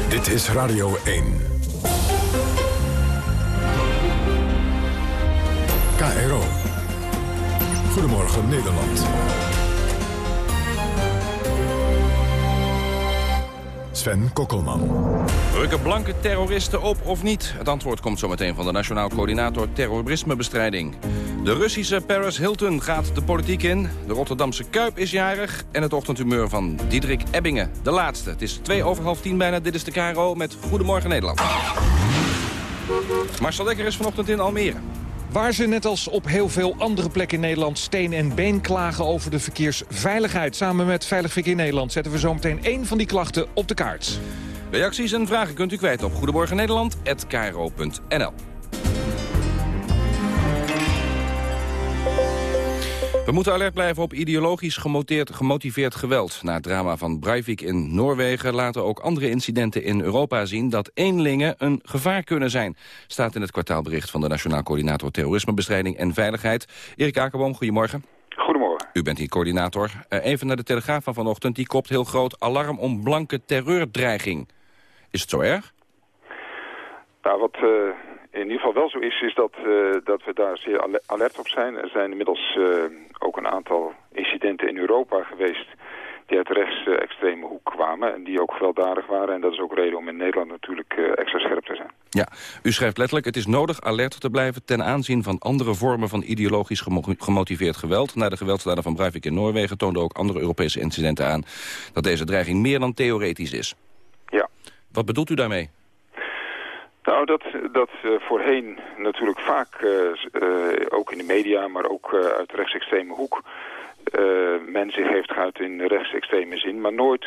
Dit is Radio 1. KRO. Goedemorgen Nederland. Sven Kokkelman. Rukken blanke terroristen op of niet? Het antwoord komt zo meteen van de Nationaal Coördinator Terrorismebestrijding. De Russische Paris Hilton gaat de politiek in. De Rotterdamse Kuip is jarig. En het ochtendhumeur van Diederik Ebbingen. De laatste. Het is twee over half tien bijna. Dit is de KRO met Goedemorgen Nederland. Marcel Dekker is vanochtend in Almere. Waar ze net als op heel veel andere plekken in Nederland steen en been klagen over de verkeersveiligheid. Samen met Veilig Verkeer Nederland zetten we zometeen één van die klachten op de kaart. Reacties en vragen kunt u kwijt op goedemorgennederland.nl. We moeten alert blijven op ideologisch gemotiveerd geweld. Na het drama van Breivik in Noorwegen laten ook andere incidenten in Europa zien... dat eenlingen een gevaar kunnen zijn. Staat in het kwartaalbericht van de Nationaal Coördinator Terrorismebestrijding en Veiligheid. Erik Akerboom, goedemorgen. Goedemorgen. U bent hier coördinator. Uh, even naar de Telegraaf van vanochtend. Die kopt heel groot alarm om blanke terreurdreiging. Is het zo erg? Nou, wat... Uh in ieder geval wel zo is, is dat, uh, dat we daar zeer alert op zijn. Er zijn inmiddels uh, ook een aantal incidenten in Europa geweest die uit de rechtsextreme hoek kwamen en die ook gewelddadig waren. En dat is ook reden om in Nederland natuurlijk uh, extra scherp te zijn. Ja, u schrijft letterlijk, het is nodig alert te blijven ten aanzien van andere vormen van ideologisch gemo gemotiveerd geweld. Na de geweldsdaden van Breivik in Noorwegen toonden ook andere Europese incidenten aan dat deze dreiging meer dan theoretisch is. Ja. Wat bedoelt u daarmee? Nou, dat, dat uh, voorheen natuurlijk vaak, uh, uh, ook in de media, maar ook uit rechtsextreme hoek... men zich heeft geuit in rechtsextreme zin, maar nooit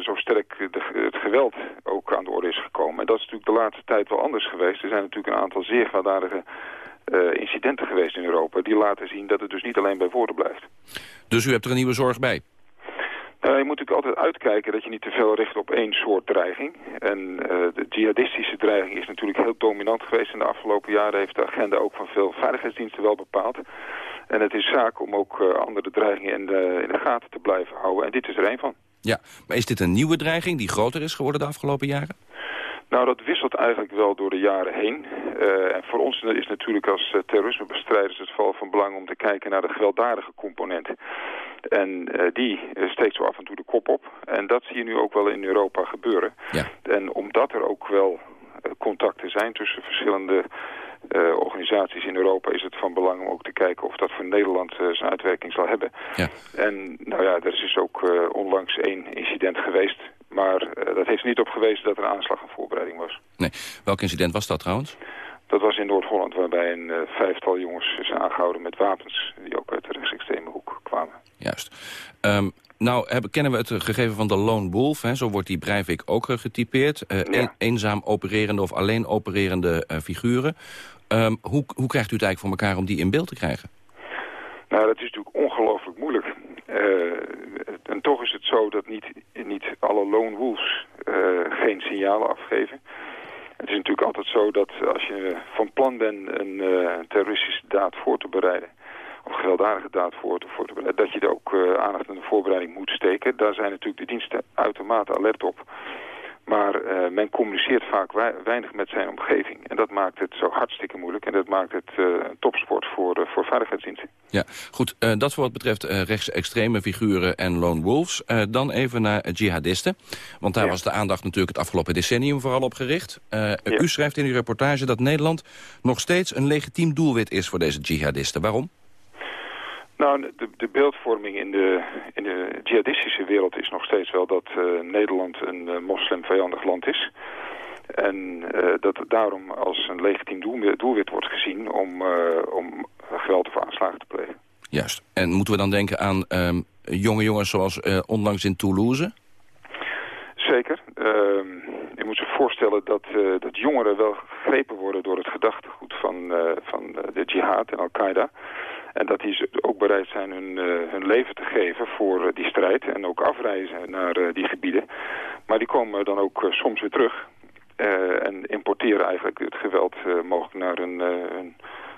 zo sterk de, het geweld ook aan de orde is gekomen. En dat is natuurlijk de laatste tijd wel anders geweest. Er zijn natuurlijk een aantal zeer gewelddadige incidenten geweest in Europa... die laten zien dat het dus niet alleen bij woorden blijft. Dus u hebt er een nieuwe zorg bij? Uh, je moet natuurlijk altijd uitkijken dat je niet te veel richt op één soort dreiging. En uh, de jihadistische dreiging is natuurlijk heel dominant geweest in de afgelopen jaren. Heeft de agenda ook van veel veiligheidsdiensten wel bepaald. En het is zaak om ook uh, andere dreigingen in de, in de gaten te blijven houden. En dit is er één van. Ja, maar is dit een nieuwe dreiging die groter is geworden de afgelopen jaren? Nou, dat wisselt eigenlijk wel door de jaren heen. Uh, en voor ons is natuurlijk als terrorismebestrijders het vooral van belang om te kijken naar de gewelddadige component. En uh, die steekt zo af en toe de kop op. En dat zie je nu ook wel in Europa gebeuren. Ja. En omdat er ook wel contacten zijn tussen verschillende uh, organisaties in Europa is het van belang om ook te kijken of dat voor Nederland uh, zijn uitwerking zal hebben. Ja. En nou ja, er is dus ook uh, onlangs één incident geweest. Maar dat heeft niet op gewezen dat er een aanslag een voorbereiding was. Nee. Welk incident was dat trouwens? Dat was in Noord-Holland, waarbij een vijftal jongens is aangehouden met wapens... die ook uit de rechtsextreme hoek kwamen. Juist. Um, nou hebben, kennen we het gegeven van de lone wolf. Hè? Zo wordt die Breivik ook uh, getypeerd. Uh, Ja. een, eenzaam opererende of alleen opererende uh, figuren. Um, hoe, hoe krijgt u het eigenlijk voor elkaar om die in beeld te krijgen? Nou, dat is natuurlijk ongelooflijk moeilijk. en toch is het zo dat niet, niet alle lone wolves geen signalen afgeven. Het is natuurlijk altijd zo dat als je van plan bent een terroristische daad voor te bereiden of gewelddadige daad voor te, voor te bereiden, dat je er ook uh, aandacht aan de voorbereiding moet steken. Daar zijn natuurlijk de diensten uitermate alert op. Maar uh, men communiceert vaak weinig met zijn omgeving. En dat maakt het zo hartstikke moeilijk. En dat maakt het uh, een topsport voor, voor veiligheidsdiensten. Ja, goed. dat voor wat betreft rechtsextreme figuren en lone wolves. dan even naar jihadisten. Want daar ja. was de aandacht natuurlijk het afgelopen decennium vooral op gericht. Ja. U schrijft in uw reportage dat Nederland nog steeds een legitiem doelwit is voor deze jihadisten. Waarom? Nou, de, de, beeldvorming in de jihadistische wereld is nog steeds wel dat uh, Nederland een uh, moslimvijandig land is. En uh, dat het daarom als een legitiem doel, doelwit wordt gezien om, om geweld of aanslagen te plegen. Juist. En moeten we dan denken aan um, jonge jongens zoals onlangs in Toulouse? Zeker. Ehm, je moet zich voorstellen dat, dat jongeren wel gegrepen worden door het gedachtegoed van, van de jihad en Al-Qaeda. En dat die ook bereid zijn hun, uh, hun leven te geven voor uh, die strijd en ook afreizen naar uh, die gebieden. Maar die komen dan ook soms weer terug en importeren eigenlijk het geweld mogelijk naar hun, hun,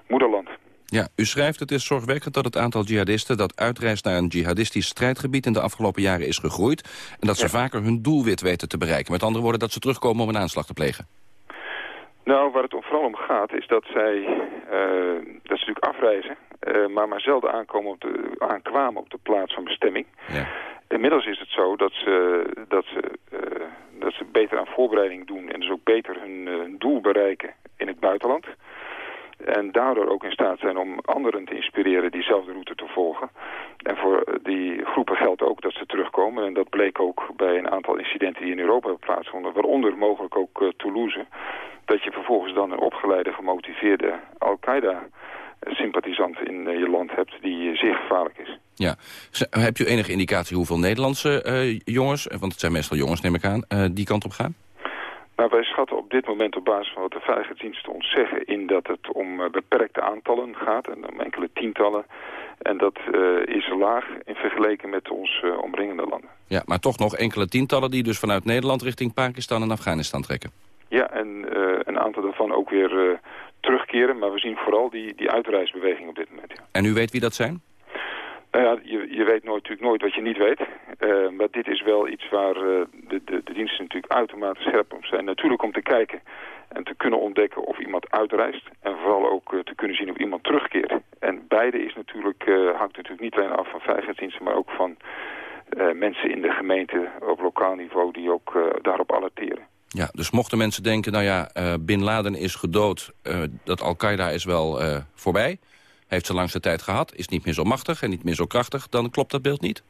moederland. Ja, u schrijft het is zorgwekkend dat het aantal jihadisten dat uitreist naar een jihadistisch strijdgebied in de afgelopen jaren is gegroeid. En dat ze ja. vaker hun doelwit weten te bereiken. Met andere woorden dat ze terugkomen om een aanslag te plegen. Nou, waar het vooral om gaat is dat zij, dat ze natuurlijk afreizen, uh, maar maar zelden aankomen op de, aankwamen op de plaats van bestemming. Ja. Inmiddels is het zo dat ze, dat, ze, uh, dat ze beter aan voorbereiding doen en dus ook beter hun, hun doel bereiken in het buitenland. En daardoor ook in staat zijn om anderen te inspireren diezelfde route te volgen. En voor die groepen geldt ook dat ze terugkomen. En dat bleek ook bij een aantal incidenten die in Europa hebben plaatsgevonden. Waaronder mogelijk ook uh, Toulouse. Dat je vervolgens dan een opgeleide, gemotiveerde Al-Qaeda-sympathisant in uh, je land hebt die zeer gevaarlijk is. Ja. Heb je enige indicatie hoeveel Nederlandse jongens, want het zijn meestal jongens neem ik aan, die kant op gaan? Nou, wij schatten op dit moment op basis van wat de veiligheidsdiensten ons zeggen... in dat het om uh, beperkte aantallen gaat en om enkele tientallen. En dat uh, is laag in vergelijking met ons uh, omringende landen. Ja, maar toch nog enkele tientallen die dus vanuit Nederland... richting Pakistan en Afghanistan trekken. Ja, en een aantal daarvan ook weer terugkeren. Maar we zien vooral die, die uitreisbeweging op dit moment. Ja. En u weet wie dat zijn? Nou ja, je, je weet nooit, natuurlijk nooit wat je niet weet. Uh, maar dit is wel iets waar uh, de, de, de diensten natuurlijk uitermate scherp op zijn. Natuurlijk om te kijken en te kunnen ontdekken of iemand uitreist. En vooral ook uh, te kunnen zien of iemand terugkeert. En beide is natuurlijk, hangt natuurlijk niet alleen af van veiligheidsdiensten... maar ook van mensen in de gemeente op lokaal niveau die ook daarop alerteren. Ja, dus mochten mensen denken, nou ja, Bin Laden is gedood... dat Al-Qaeda is wel voorbij heeft ze langste tijd gehad, is niet meer zo machtig en niet meer zo krachtig, dan klopt dat beeld niet?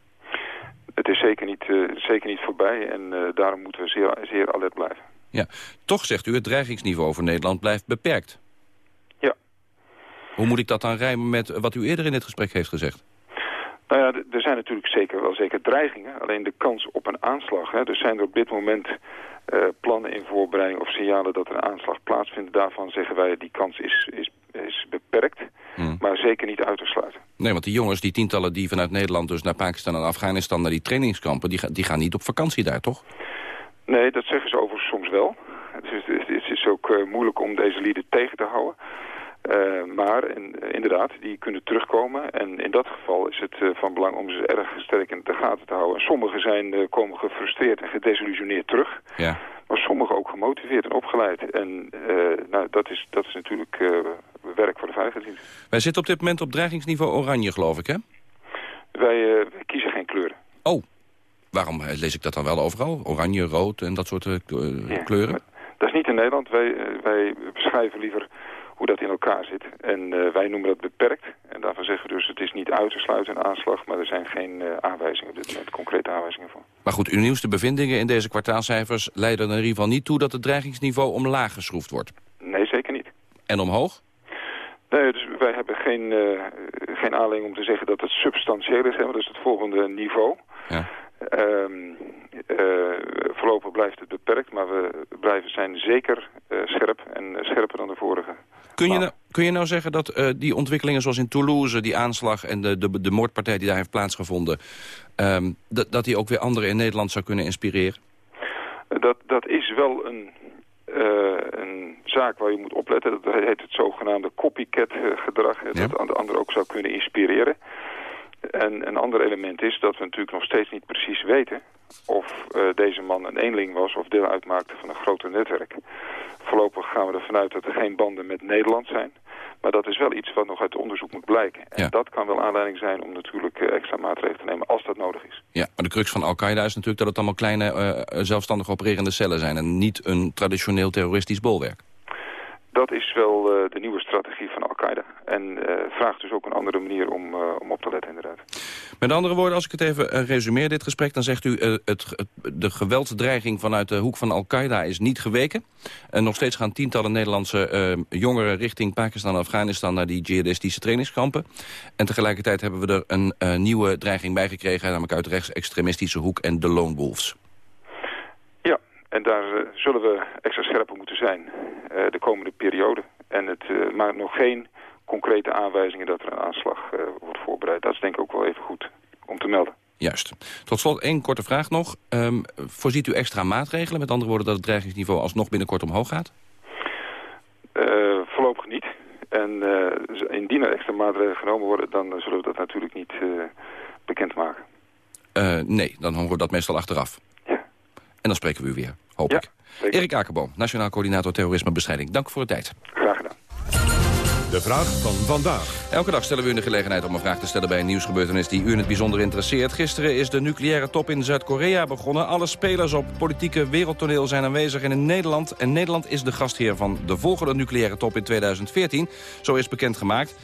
Het is zeker niet, uh, zeker niet voorbij en uh, daarom moeten we zeer, zeer alert blijven. Ja, toch zegt u het dreigingsniveau voor Nederland blijft beperkt. Ja. Hoe moet ik dat dan rijmen met wat u eerder in dit gesprek heeft gezegd? Nou ja, er zijn natuurlijk zeker wel zeker dreigingen. Alleen de kans op een aanslag. Hè, dus zijn er op dit moment uh, plannen in voorbereiding of signalen dat er een aanslag plaatsvindt. Daarvan zeggen wij die kans is, is, is beperkt. Hmm. Maar zeker niet uit te sluiten. Nee, want die jongens, die tientallen die vanuit Nederland dus naar Pakistan en Afghanistan... naar die trainingskampen, die, die gaan niet op vakantie daar, toch? Nee, dat zeggen ze overigens soms wel. Het is, het is ook uh, moeilijk om deze lieden tegen te houden. Uh, maar in, uh, inderdaad, die kunnen terugkomen. En in dat geval is het uh, van belang om ze erg sterk in de gaten te houden. En sommigen zijn, komen gefrustreerd en gedesillusioneerd terug. Ja. maar sommigen ook gemotiveerd en opgeleid. En nou, dat, is, dat is natuurlijk werk voor de veiligheidsdienst. Wij zitten op dit moment op dreigingsniveau oranje, geloof ik, hè? Wij, wij kiezen geen kleuren. Oh, waarom lees ik dat dan wel overal? Oranje, rood en dat soort kleuren? Dat is niet in Nederland. Wij, wij beschrijven liever hoe dat in elkaar zit. En uh, wij noemen dat beperkt. En daarvan zeggen we dus het is niet uit te sluiten een aanslag... maar er zijn geen uh, aanwijzingen op dit moment, concrete aanwijzingen voor. Maar goed, uw nieuwste bevindingen in deze kwartaalcijfers... leiden er in ieder geval niet toe dat het dreigingsniveau omlaag geschroefd wordt? Nee, zeker niet. En omhoog? Nee, dus wij hebben geen, uh, geen aanleiding om te zeggen dat het substantieel is. Hè, dat is het volgende niveau. Ja. Um, voorlopig blijft het beperkt, maar we blijven zijn zeker scherp en scherper dan de vorige Kun je, nou, kun je nou zeggen dat uh, die ontwikkelingen zoals in Toulouse... die aanslag en de, de, de moordpartij die daar heeft plaatsgevonden... Um, dat, dat die ook weer anderen in Nederland zou kunnen inspireren? Dat, dat is wel een, uh, een zaak waar je moet opletten. Dat heet het zogenaamde copycat-gedrag. Ja. Dat de ander ook zou kunnen inspireren. En een ander element is dat we natuurlijk nog steeds niet precies weten... of uh, deze man een eenling was of deel uitmaakte van een groter netwerk. Voorlopig gaan we ervan uit dat er geen banden met Nederland zijn. Maar dat is wel iets wat nog uit onderzoek moet blijken. En dat kan wel aanleiding zijn om natuurlijk uh, extra maatregelen te nemen als dat nodig is. Ja, maar de crux van Al-Qaeda is natuurlijk dat het allemaal kleine uh, zelfstandig opererende cellen zijn... en niet een traditioneel terroristisch bolwerk. Dat is wel uh, de nieuwe strategie van Al-Qaeda. En uh, vraagt dus ook een andere manier om, uh, om op te letten inderdaad. Met andere woorden, als ik het even resumeer dit gesprek... dan zegt u het, het, de geweldsdreiging vanuit de hoek van Al-Qaeda is niet geweken. En nog steeds gaan tientallen Nederlandse jongeren richting Pakistan en Afghanistan... naar die jihadistische trainingskampen. En tegelijkertijd hebben we er een nieuwe dreiging bij gekregen... namelijk uit de rechtsextremistische hoek en de lone wolves. En daar uh, zullen we extra scherp op moeten zijn uh, de komende periode. En het, uh, maar nog geen concrete aanwijzingen dat er een aanslag wordt voorbereid. Dat is denk ik ook wel even goed om te melden. Juist. Tot slot één korte vraag nog. Um, voorziet u extra maatregelen? Met andere woorden dat het dreigingsniveau alsnog binnenkort omhoog gaat? voorlopig niet. En indien er extra maatregelen genomen worden... dan zullen we dat natuurlijk niet bekendmaken. nee, dan horen we dat meestal achteraf. En dan spreken we u weer, hoop ja, ik. Zeker. Erik Akerboom, Nationaal Coördinator Terrorismebestrijding. Dank voor de tijd. Graag gedaan. De vraag van vandaag. Elke dag stellen we u de gelegenheid om een vraag te stellen bij een nieuwsgebeurtenis die u in het bijzonder interesseert. Gisteren is de nucleaire top in Zuid-Korea begonnen. Alle spelers op politieke wereldtoneel zijn aanwezig in Nederland. En Nederland is de gastheer van de volgende nucleaire top in 2014. Zo is bekendgemaakt.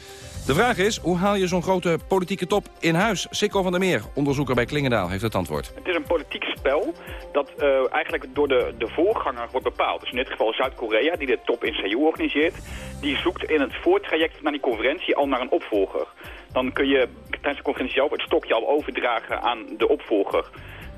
De vraag is, hoe haal je zo'n grote politieke top in huis? Sikko van der Meer, onderzoeker bij Klingendaal, heeft het antwoord. Het is een politiek spel dat uh, eigenlijk door de, de voorganger wordt bepaald. Dus in dit geval Zuid-Korea, die de top in Seoul organiseert. Die zoekt in het voortraject naar die conferentie al naar een opvolger. Dan kun je tijdens de conferentie zelf het stokje al overdragen aan de opvolger.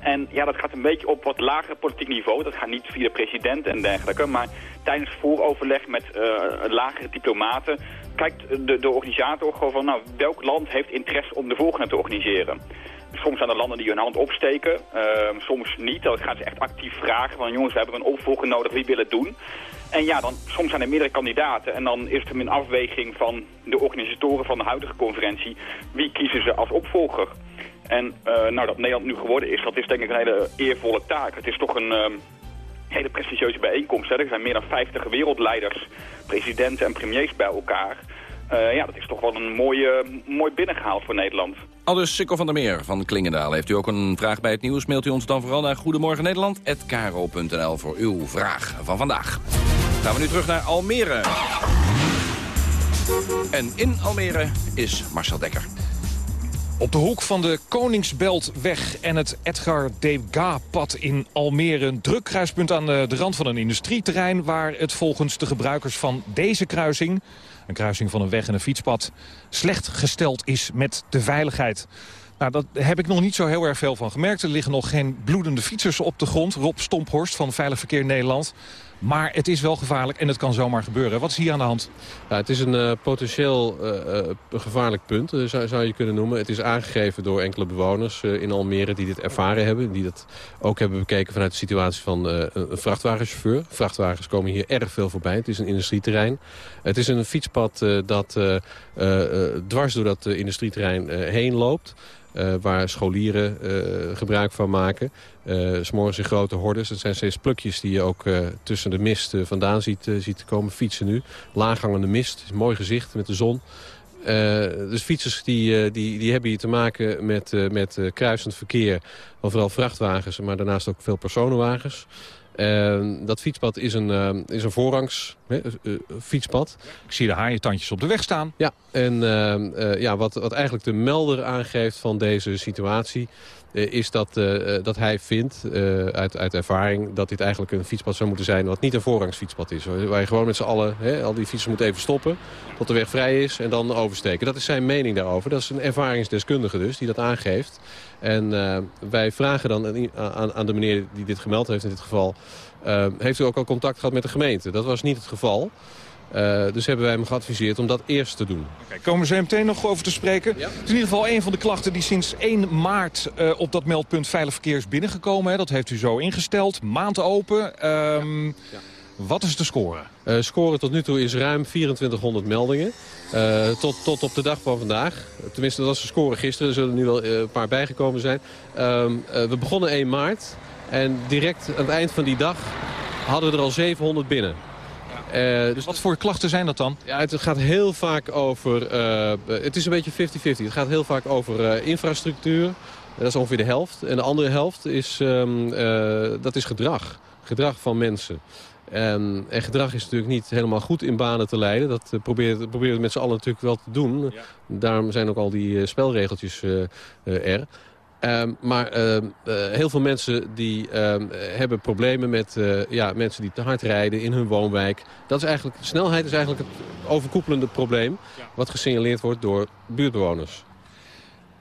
En ja, dat gaat een beetje op wat lager politiek niveau. Dat gaat niet via de president en dergelijke. Maar tijdens vooroverleg met uh, lagere diplomaten... kijkt de, de organisator gewoon van... nou, welk land heeft interesse om de volgende te organiseren? Soms zijn er landen die hun hand opsteken, uh, soms niet. Dan gaan ze echt actief vragen van jongens, we hebben een opvolger nodig, wie wil het doen? En ja, dan, soms zijn er meerdere kandidaten en dan is het een afweging van de organisatoren van de huidige conferentie. Wie kiezen ze als opvolger? En uh, nou, dat Nederland nu geworden is, dat is denk ik een hele eervolle taak. Het is toch een uh, hele prestigieuze bijeenkomst. Hè? Er zijn meer dan 50 wereldleiders, presidenten en premiers bij elkaar. Uh, ja, dat is toch wel een mooie, mooi binnengehaald voor Nederland. Aldus Sikko van der Meer van Klingendaal. Heeft u ook een vraag bij het nieuws, mailt u ons dan vooral naar Goedemorgen Nederland@kro.nl voor uw vraag van vandaag. Gaan we nu terug naar Almere. En in Almere is Marcel Dekker. Op de hoek van de Koningsbeltweg en het Edgar Degas-pad in Almere... een druk kruispunt aan de, rand van een industrieterrein... waar het volgens de gebruikers van deze kruising... een kruising van een weg en een fietspad... slecht gesteld is met de veiligheid. Nou, dat heb ik nog niet zo heel erg veel van gemerkt. Er liggen nog geen bloedende fietsers op de grond. Rob Stomphorst van Veilig Verkeer Nederland. Maar het is wel gevaarlijk en het kan zomaar gebeuren. Wat is hier aan de hand? Het is een uh, potentieel uh, gevaarlijk punt, zou, zou, je kunnen noemen. Het is aangegeven door enkele bewoners in Almere die dit ervaren hebben. Die dat ook hebben bekeken vanuit de situatie van een vrachtwagenchauffeur. Vrachtwagens komen hier erg veel voorbij. Het is een industrieterrein. Het is een fietspad dat dwars door dat industrieterrein heen loopt. Waar scholieren gebruik van maken. Uh, S'morgens in grote hordes. Het zijn steeds plukjes die je ook tussen de mist vandaan ziet, ziet komen. Fietsen nu. Laaghangende mist. Mooi gezicht met de zon. dus fietsers die, die, die hebben hier te maken met, met kruisend verkeer. Vooral vrachtwagens, maar daarnaast ook veel personenwagens. Uh, dat fietspad is een, is een voorrangs fietspad. Ik zie de haaientandjes op de weg staan. Ja, en ehm, ja, wat, wat eigenlijk de melder aangeeft van deze situatie... Eh, is dat, eh, eh, dat hij vindt, uit, uit ervaring... dat dit eigenlijk een fietspad zou moeten zijn... wat niet een voorrangsfietspad is. Waar je gewoon met z'n allen, hè, al die fietsers moeten even stoppen... tot de weg vrij is en dan oversteken. Dat is zijn mening daarover. Dat is een ervaringsdeskundige dus, die dat aangeeft. En wij vragen dan aan, aan de meneer die dit gemeld heeft in dit geval... heeft u ook al contact gehad met de gemeente? Dat was niet het geval. Uh, dus hebben wij hem geadviseerd om dat eerst te doen. Okay, komen we zo meteen nog over te spreken. Ja. Het is in ieder geval een van de klachten die sinds 1 maart uh, op dat meldpunt veilig verkeer is binnengekomen. Hè. Dat heeft u zo ingesteld. Maand open. Um, ja. Ja. Wat is de score? Uh, score tot nu toe is ruim 2400 meldingen. tot, tot op de dag van vandaag. Tenminste, dat was de score gisteren. Er zullen nu wel een paar bijgekomen zijn. Um, we begonnen 1 maart. En direct aan het eind van die dag hadden we er al 700 binnen. Uh, dus wat voor klachten zijn dat dan? Ja, het gaat heel vaak over... Uh, het is een beetje 50-50. Het gaat heel vaak over uh, infrastructuur. Dat is ongeveer de helft. En de andere helft is, um, dat is gedrag. Gedrag van mensen. En, en, gedrag is natuurlijk niet helemaal goed in banen te leiden. Dat uh, proberen we met z'n allen natuurlijk wel te doen. Ja. Daarom zijn ook al die uh, spelregeltjes uh, er. Um, maar uh, uh, heel veel mensen die uh, hebben problemen met uh, ja, mensen die te hard rijden in hun woonwijk. Dat is eigenlijk, snelheid is eigenlijk het overkoepelende probleem... Wat gesignaleerd wordt door buurtbewoners.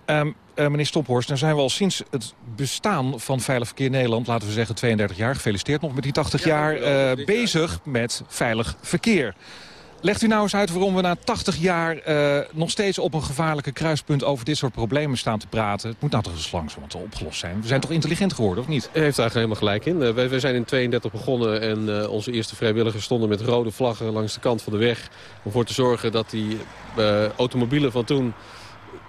Um, meneer Stophorst, nou zijn we al sinds het bestaan van Veilig Verkeer Nederland... laten we zeggen 32 jaar, gefeliciteerd nog met die 80 ja, jaar... bezig met veilig verkeer. Legt u nou eens uit waarom we na 80 jaar uh, nog steeds op een gevaarlijke kruispunt over dit soort problemen staan te praten. Het moet nou toch eens langzamerhand opgelost zijn. We zijn toch intelligent geworden, of niet? U heeft daar helemaal gelijk in. Uh, wij, wij, zijn in 32 begonnen en uh, onze eerste vrijwilligers stonden met rode vlaggen langs de kant van de weg. Om ervoor te zorgen dat die automobielen van toen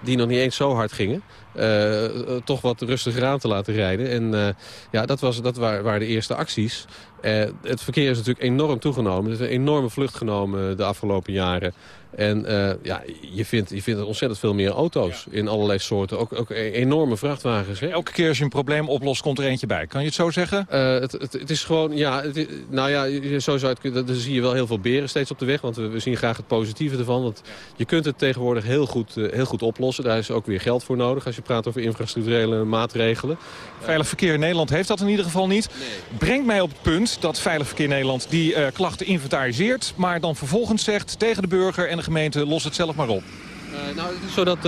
die nog niet eens zo hard gingen... Uh, toch wat rustiger aan te laten rijden. En uh, ja, dat, was, dat waren, waren de eerste acties. Uh, het verkeer is natuurlijk enorm toegenomen. Er is een enorme vlucht genomen de afgelopen jaren. En ja, je vindt, je vindt ontzettend veel meer auto's in allerlei soorten. Ook, ook e-, enorme vrachtwagens. Hè? Elke keer als je een probleem oplost, komt er eentje bij. Kan je het zo zeggen? Het, het, het, is gewoon, ja, het, nou ja, zo zou het, dan zie je wel heel veel beren steeds op de weg. Want we, we zien graag het positieve ervan. Want je kunt het tegenwoordig heel goed, heel goed oplossen. Daar is ook weer geld voor nodig als je praat over infrastructurele maatregelen. Veilig Verkeer Nederland heeft dat in ieder geval niet. Nee. Brengt mij op het punt dat Veilig Verkeer Nederland die klachten inventariseert... maar dan vervolgens zegt tegen de burger en de gemeente los het zelf maar op. Uh, nou, het is zo dat,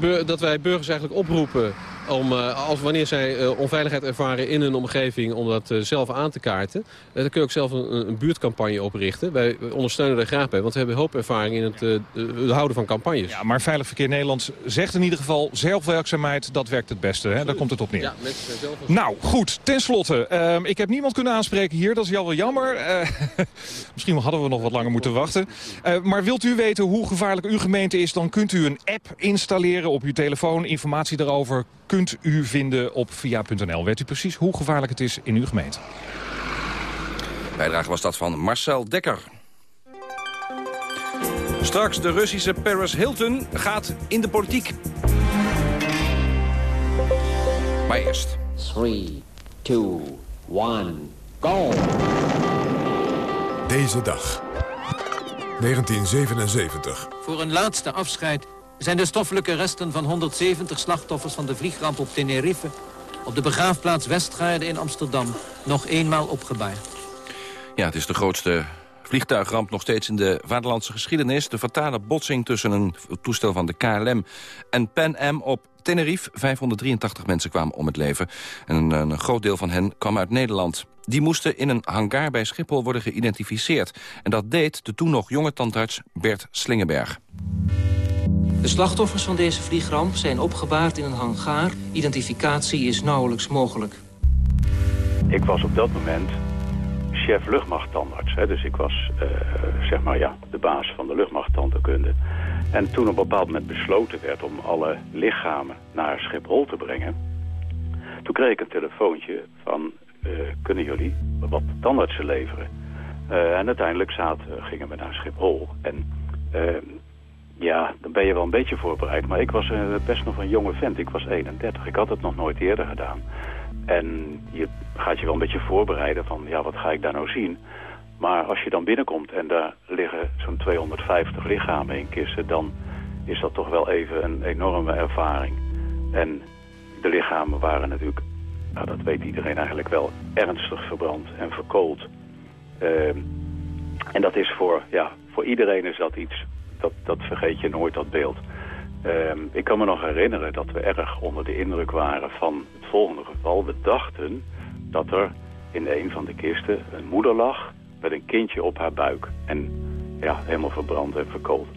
uh, dat wij burgers eigenlijk oproepen om, uh, als wanneer zij uh, onveiligheid ervaren in hun omgeving om dat uh, zelf aan te kaarten. dan kun je ook zelf een, een buurtcampagne oprichten. Wij ondersteunen daar graag bij, want we hebben hulpervaring in het houden van campagnes. Ja, maar Veilig Verkeer Nederland zegt in ieder geval zelfwerkzaamheid, dat werkt het beste. Hè? Daar komt het op neer. Ja, mensen zijn zelf... Nou, goed, ten slotte. Ehm, ik heb niemand kunnen aanspreken hier, dat is wel jammer. misschien hadden we nog wat langer moeten wachten. maar wilt u weten hoe gevaarlijk uw gemeente is, dan kunt u een app installeren op uw telefoon. Informatie daarover kunt u vinden op via.nl. Weet u precies hoe gevaarlijk het is in uw gemeente? Bijdrage was dat van Marcel Dekker. Straks de Russische Paris Hilton gaat in de politiek. Maar eerst. 3, 2, 1, go! Deze dag. 1977. Voor een laatste afscheid zijn de stoffelijke resten van 170 slachtoffers van de vliegramp op Tenerife... op de begraafplaats Westgaarde in Amsterdam nog eenmaal opgebaard. Ja, het is de grootste vliegtuigramp nog steeds in de vaderlandse geschiedenis. De fatale botsing tussen een toestel van de KLM en Pan Am op Tenerife, 583 mensen kwamen om het leven. En een, groot deel van hen kwam uit Nederland. Die moesten in een hangar bij Schiphol worden geïdentificeerd. En dat deed de toen nog jonge tandarts Bert Slingenberg. De slachtoffers van deze vliegramp zijn opgebaard in een hangar. Identificatie is nauwelijks mogelijk. Ik was op dat moment chef luchtmachttandarts. Dus ik was uh, zeg maar, ja, de baas van de luchtmachttandheelkunde. En toen op een bepaald moment besloten werd om alle lichamen naar Schiphol te brengen... toen kreeg ik een telefoontje van, uh, kunnen jullie wat tandartsen leveren? Uh, en uiteindelijk zaten, gingen we naar Schiphol. En ja, dan ben je wel een beetje voorbereid. Maar ik was best nog een jonge vent. Ik was 31. Ik had het nog nooit eerder gedaan. En je gaat je wel een beetje voorbereiden van, ja, wat ga ik daar nou zien? Maar als je dan binnenkomt en daar liggen zo'n 250 lichamen in kisten... dan is dat toch wel even een enorme ervaring. En de lichamen waren natuurlijk, nou, dat weet iedereen eigenlijk wel, ernstig verbrand en verkoold. Uh, en dat is voor, ja, voor iedereen is dat iets, dat, dat vergeet je nooit, dat beeld. Uh, ik kan me nog herinneren dat we erg onder de indruk waren van het volgende geval. We dachten dat er in een van de kisten een moeder lag met een kindje op haar buik. En ja, helemaal verbrand en verkoold.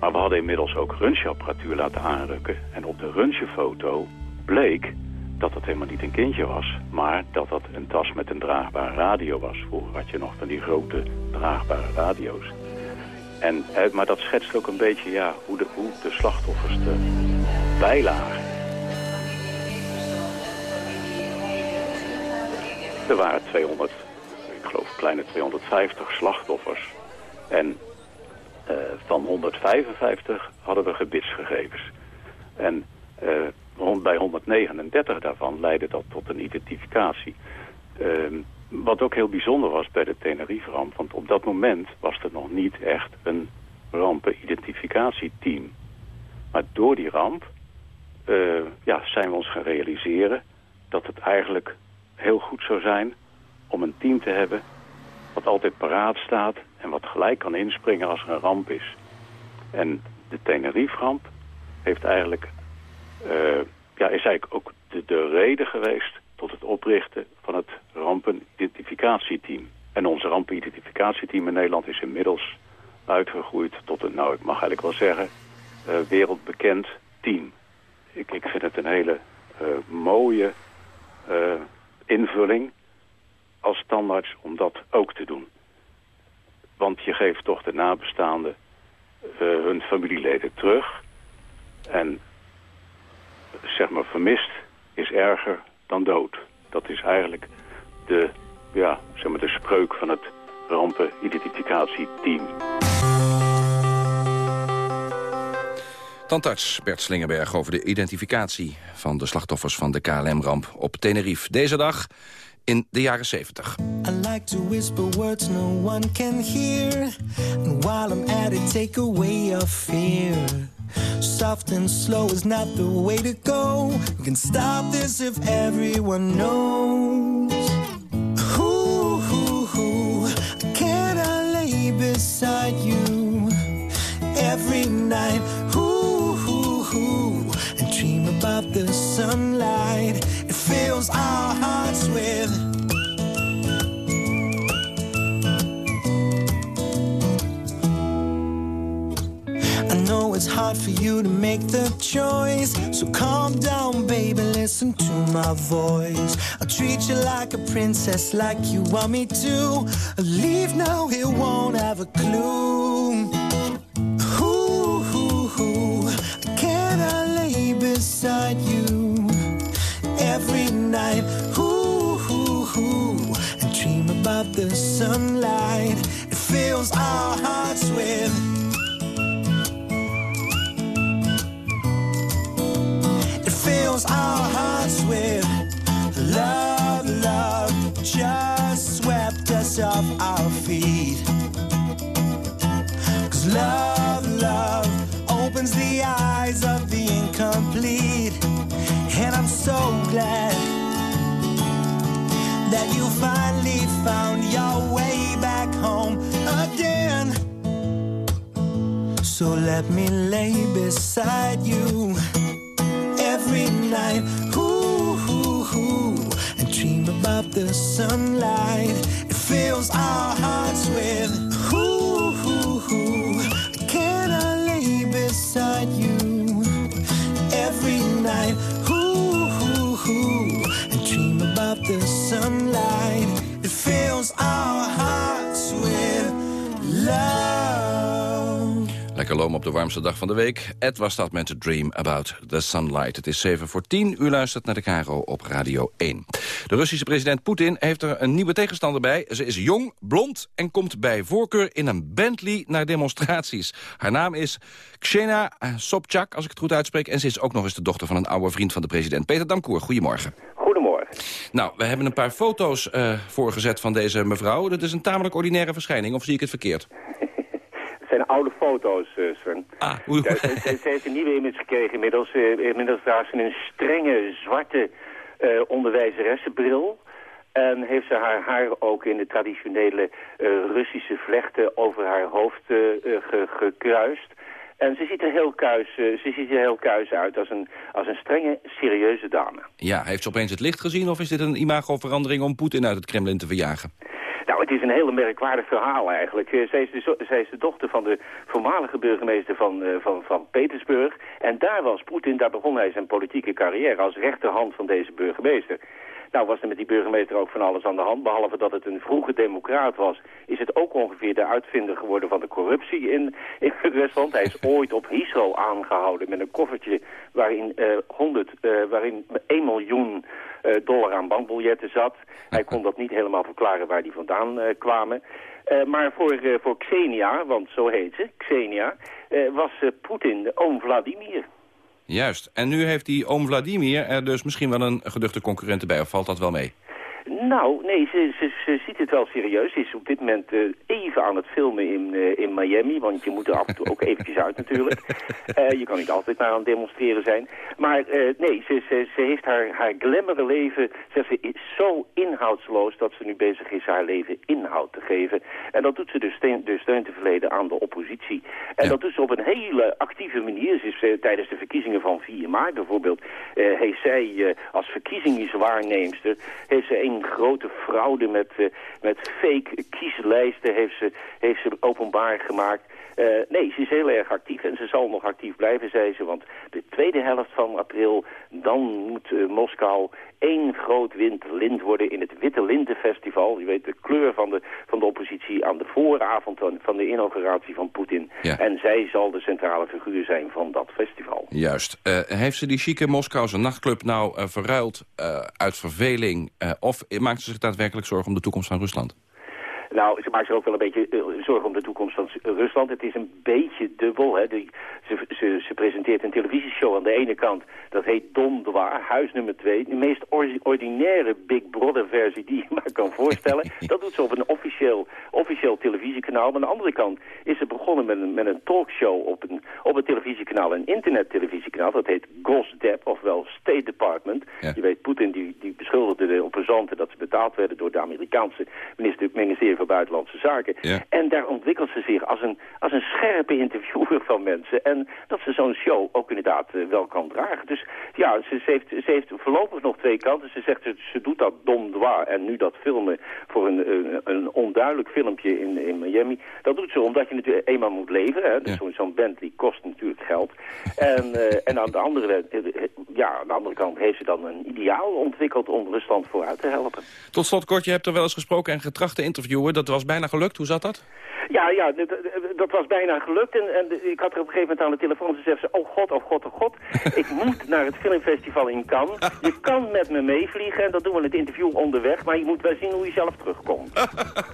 Maar we hadden inmiddels ook röntgenapparatuur laten aanrukken. En op de röntgenfoto bleek dat het helemaal niet een kindje was. Maar dat dat een tas met een draagbare radio was. Vroeger had je nog van die grote draagbare radio's. En, eh, maar dat schetst ook een beetje ja, hoe, de, hoe de slachtoffers erbij lagen. Er waren 200, ik geloof kleine 250 slachtoffers. En uh, van 155 hadden we gebitsgegevens. En uh, bij 139 daarvan leidde dat tot een identificatie. Uh, wat ook heel bijzonder was bij de Tenerife-ramp, want op dat moment was er nog niet echt een rampenidentificatieteam. Maar door die ramp uh, ja, zijn we ons gaan realiseren dat het eigenlijk heel goed zou zijn om een team te hebben wat altijd paraat staat en wat gelijk kan inspringen als er een ramp is. En de Tenerife-ramp heeft eigenlijk, uh, ja, is eigenlijk ook de reden geweest tot het oprichten van het rampenidentificatieteam. En onze rampenidentificatieteam in Nederland is inmiddels uitgegroeid tot een, nou ik mag eigenlijk wel zeggen, uh, wereldbekend team. Ik, ik vind het een hele uh, mooie uh, invulling als standaards om dat ook te doen. Want je geeft toch de nabestaanden hun familieleden terug. En zeg maar vermist is erger dan dood. Dat is eigenlijk de, ja, zeg maar de spreuk van het rampenidentificatieteam. Tandarts Bert Slingerberg over de identificatie van de slachtoffers van de KLM-ramp op Tenerife. Deze dag in de jaren 70. I like to whisper words no one can hear. And while I'm at it, take away your fear. Soft and slow is not the way to go. We can stop this if everyone knows. Ooh, ooh, ooh. Can I lay beside you every night? Ooh, ooh, ooh. And dream about the sunlight. It fills our hearts with. It's hard for you to make the choice. So calm down, baby, listen to my voice. I'll treat you like a princess, like you want me to. Leave now, he won't have a clue. Ooh, ooh, ooh. Can I lay beside you every night? Ooh, ooh, ooh. And dream about the sunlight. It fills our hearts with. Fills our hearts with love, love just swept us off our feet. Cause love, love opens the eyes of the incomplete. And I'm so glad that you finally found your way back home again. So let me lay beside you night. Ooh, ooh, ooh, and dream about the sunlight. It fills our hearts with. Ooh, ooh, ooh, can I lay beside you every night? Loom op de warmste dag van de week. Ed was dat met Dream About the Sunlight. Het is 7 voor 10. U luistert naar de Caro op Radio 1. De Russische president Poetin heeft er een nieuwe tegenstander bij. Ze is jong, blond en komt bij voorkeur in een Bentley naar demonstraties. Haar naam is Ksena Sobchak, als ik het goed uitspreek. En ze is ook nog eens de dochter van een oude vriend van de president. Peter Damkoer, goedemorgen. Goedemorgen. Nou, we hebben een paar foto's uh, voorgezet van deze mevrouw. Dat is een tamelijk ordinaire verschijning, of zie ik het verkeerd? Het zijn oude foto's, uh, Sven. Ah, hoe... ze, ze, ze, heeft een nieuwe image gekregen inmiddels. Uh, inmiddels draagt ze een strenge, zwarte uh, onderwijzeressenbril. En heeft ze haar haar ook in de traditionele Russische vlechten over haar hoofd ge, gekruist. En ze ziet er heel kuis, ze ziet er heel kuis uit als een, als een strenge, serieuze dame. Ja, heeft ze opeens het licht gezien of is dit een imagoverandering om Poetin uit het Kremlin te verjagen? Nou, het is een heel merkwaardig verhaal eigenlijk. Zij is, de, zij is de dochter van de voormalige burgemeester van, uh, van, van Petersburg. En daar was Poetin, daar begon hij zijn politieke carrière als rechterhand van deze burgemeester. Nou was er met die burgemeester ook van alles aan de hand. Behalve dat het een vroege democraat was, is het ook ongeveer de uitvinder geworden van de corruptie in, in Rusland. Hij is ooit op Heathrow aangehouden met een koffertje waarin, uh, 100, uh, waarin 1 miljoen uh, dollar aan bankbiljetten zat. Hij kon dat niet helemaal verklaren waar die vandaan kwamen. Uh, maar voor, uh, voor Xenia, want zo heet ze, Xenia, uh, was Poetin de oom Vladimir. Juist. En nu heeft die oom Vladimir er dus misschien wel een geduchte concurrent bij, of valt dat wel mee? Nou, nee, ze, ze, ze ziet het wel serieus. Ze is op dit moment uh, even aan het filmen in, uh, in Miami, want je moet er af en toe ook eventjes uit natuurlijk. Uh, je kan niet altijd maar aan het demonstreren zijn. Maar nee, ze, ze, ze heeft haar, haar glamour leven, ze is zo inhoudsloos dat ze nu bezig is haar leven inhoud te geven. En dat doet ze dus steun, dus steun te verleden aan de oppositie. En ja. dat doet ze op een hele actieve manier. Ze is tijdens de verkiezingen van 4 maart bijvoorbeeld, heeft zij als verkiezingswaarneemster, heeft ze een grote fraude met, uh, met fake kieslijsten heeft ze, heeft ze openbaar gemaakt. Uh, nee, ze is heel erg actief en ze zal nog actief blijven, zei ze. Want de tweede helft van april, dan moet uh, Moskou één groot wit lint worden in het Witte Lintenfestival. Je weet de kleur van de, van de oppositie aan de vooravond van, de inauguratie van Poetin. Ja. En zij zal de centrale figuur zijn van dat festival. Juist. Uh, heeft ze die chique Moskouse nachtclub nou verruild uit verveling? of maakt ze zich daadwerkelijk zorgen om de toekomst van Rusland? Nou, ze maakt zich ook wel een beetje uh, zorgen om de toekomst van Rusland. Het is een beetje dubbel. Hè. De, ze, ze, ze, presenteert een televisieshow aan de ene kant. Dat heet Don Dwaar, huis nummer twee. De meest ordinaire Big Brother versie die je maar kan voorstellen. dat doet ze op een officieel, officieel televisiekanaal. Maar aan de andere kant is ze begonnen met een, met een talkshow op een, op een televisiekanaal. Een internettelevisienkanaal. Dat heet Gosdep, ofwel State Department. Ja. Je weet, Poetin die, die beschuldigde de opposanten dat ze betaald werden door de Amerikaanse minister, ministerie van Buitenlandse Zaken. Ja. En daar ontwikkelt ze zich als een, als een scherpe interviewer van mensen. En dat ze zo'n show ook inderdaad uh, wel kan dragen. Dus ja, ze, ze, heeft, ze heeft voorlopig nog twee kanten. Ze zegt, ze, ze doet dat dom dwa en nu dat filmen voor een, een, een onduidelijk filmpje in, in Miami. Dat doet ze omdat je natuurlijk eenmaal moet leven. Hè? Dus Ja. zo'n zo'n Bentley kost natuurlijk geld. En, uh, en aan, de andere, uh, ja, aan de andere kant heeft ze dan een ideaal ontwikkeld om Rusland vooruit te helpen. Tot slot, Kort, je hebt er wel eens gesproken en getracht te interviewen. Dat was bijna gelukt. Hoe zat dat? Ja, ja, dat, was bijna gelukt. En, en, ik had er op een gegeven moment aan de telefoon gezegd... oh god, oh god, oh god, ik moet naar het filmfestival in Cannes. Je kan met me meevliegen en dat doen we het interview onderweg... maar je moet wel zien hoe je zelf terugkomt.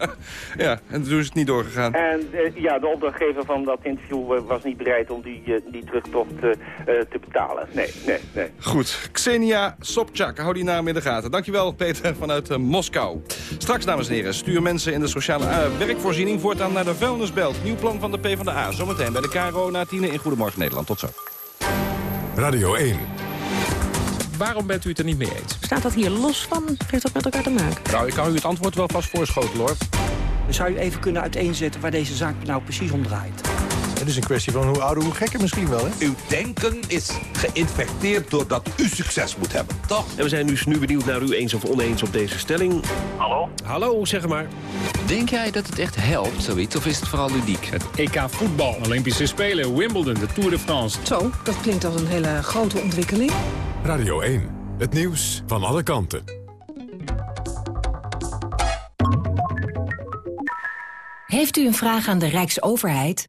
ja, en toen is het niet doorgegaan. En uh, ja, de opdrachtgever van dat interview uh, was niet bereid om die, uh, die terugtocht te betalen. Nee, nee, nee. Goed, Xenia Sobchak, hou die naam in de gaten. Dankjewel, Peter, vanuit Moskou. Straks, dames en heren, stuur mensen in de sociale werkvoorziening... voortaan naar de vuilnisbelt. Nieuw plan van de PvdA. Zometeen bij de KRO na tienen in Goedemorgen Nederland. Tot zo. Radio 1. Waarom bent u het er niet mee eens? Staat dat hier los van? Heeft dat met elkaar te maken? Nou, ik kan u het antwoord wel vast voorschotelen, hoor. Zou u even kunnen uiteenzetten waar deze zaak nou precies om draait? Het is een kwestie van hoe ouder, hoe gekker misschien wel, hè? Uw denken is geïnfecteerd doordat u succes moet hebben, toch? En we zijn dus nu benieuwd naar u eens of oneens op deze stelling. Hallo? Hallo, zeg maar. Denk jij dat het echt helpt, zoiets, of is het vooral ludiek? Het EK voetbal, Olympische Spelen, Wimbledon, de Tour de France. Zo, dat klinkt als een hele grote ontwikkeling. Radio 1, het nieuws van alle kanten. Heeft u een vraag aan de Rijksoverheid?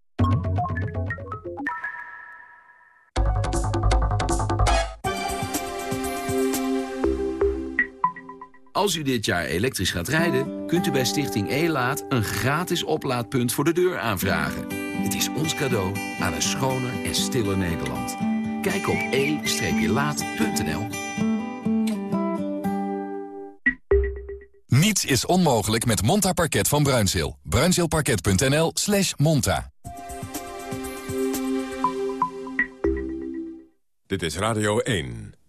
Als u dit jaar elektrisch gaat rijden, kunt u bij Stichting E-Laat een gratis oplaadpunt voor de deur aanvragen. Het is ons cadeau aan een schoner en stiller Nederland. Kijk op e-laat.nl. Niets is onmogelijk met Monta Parket van Bruinzeel. Bruinzeelparket.nl slash monta. Dit is Radio 1.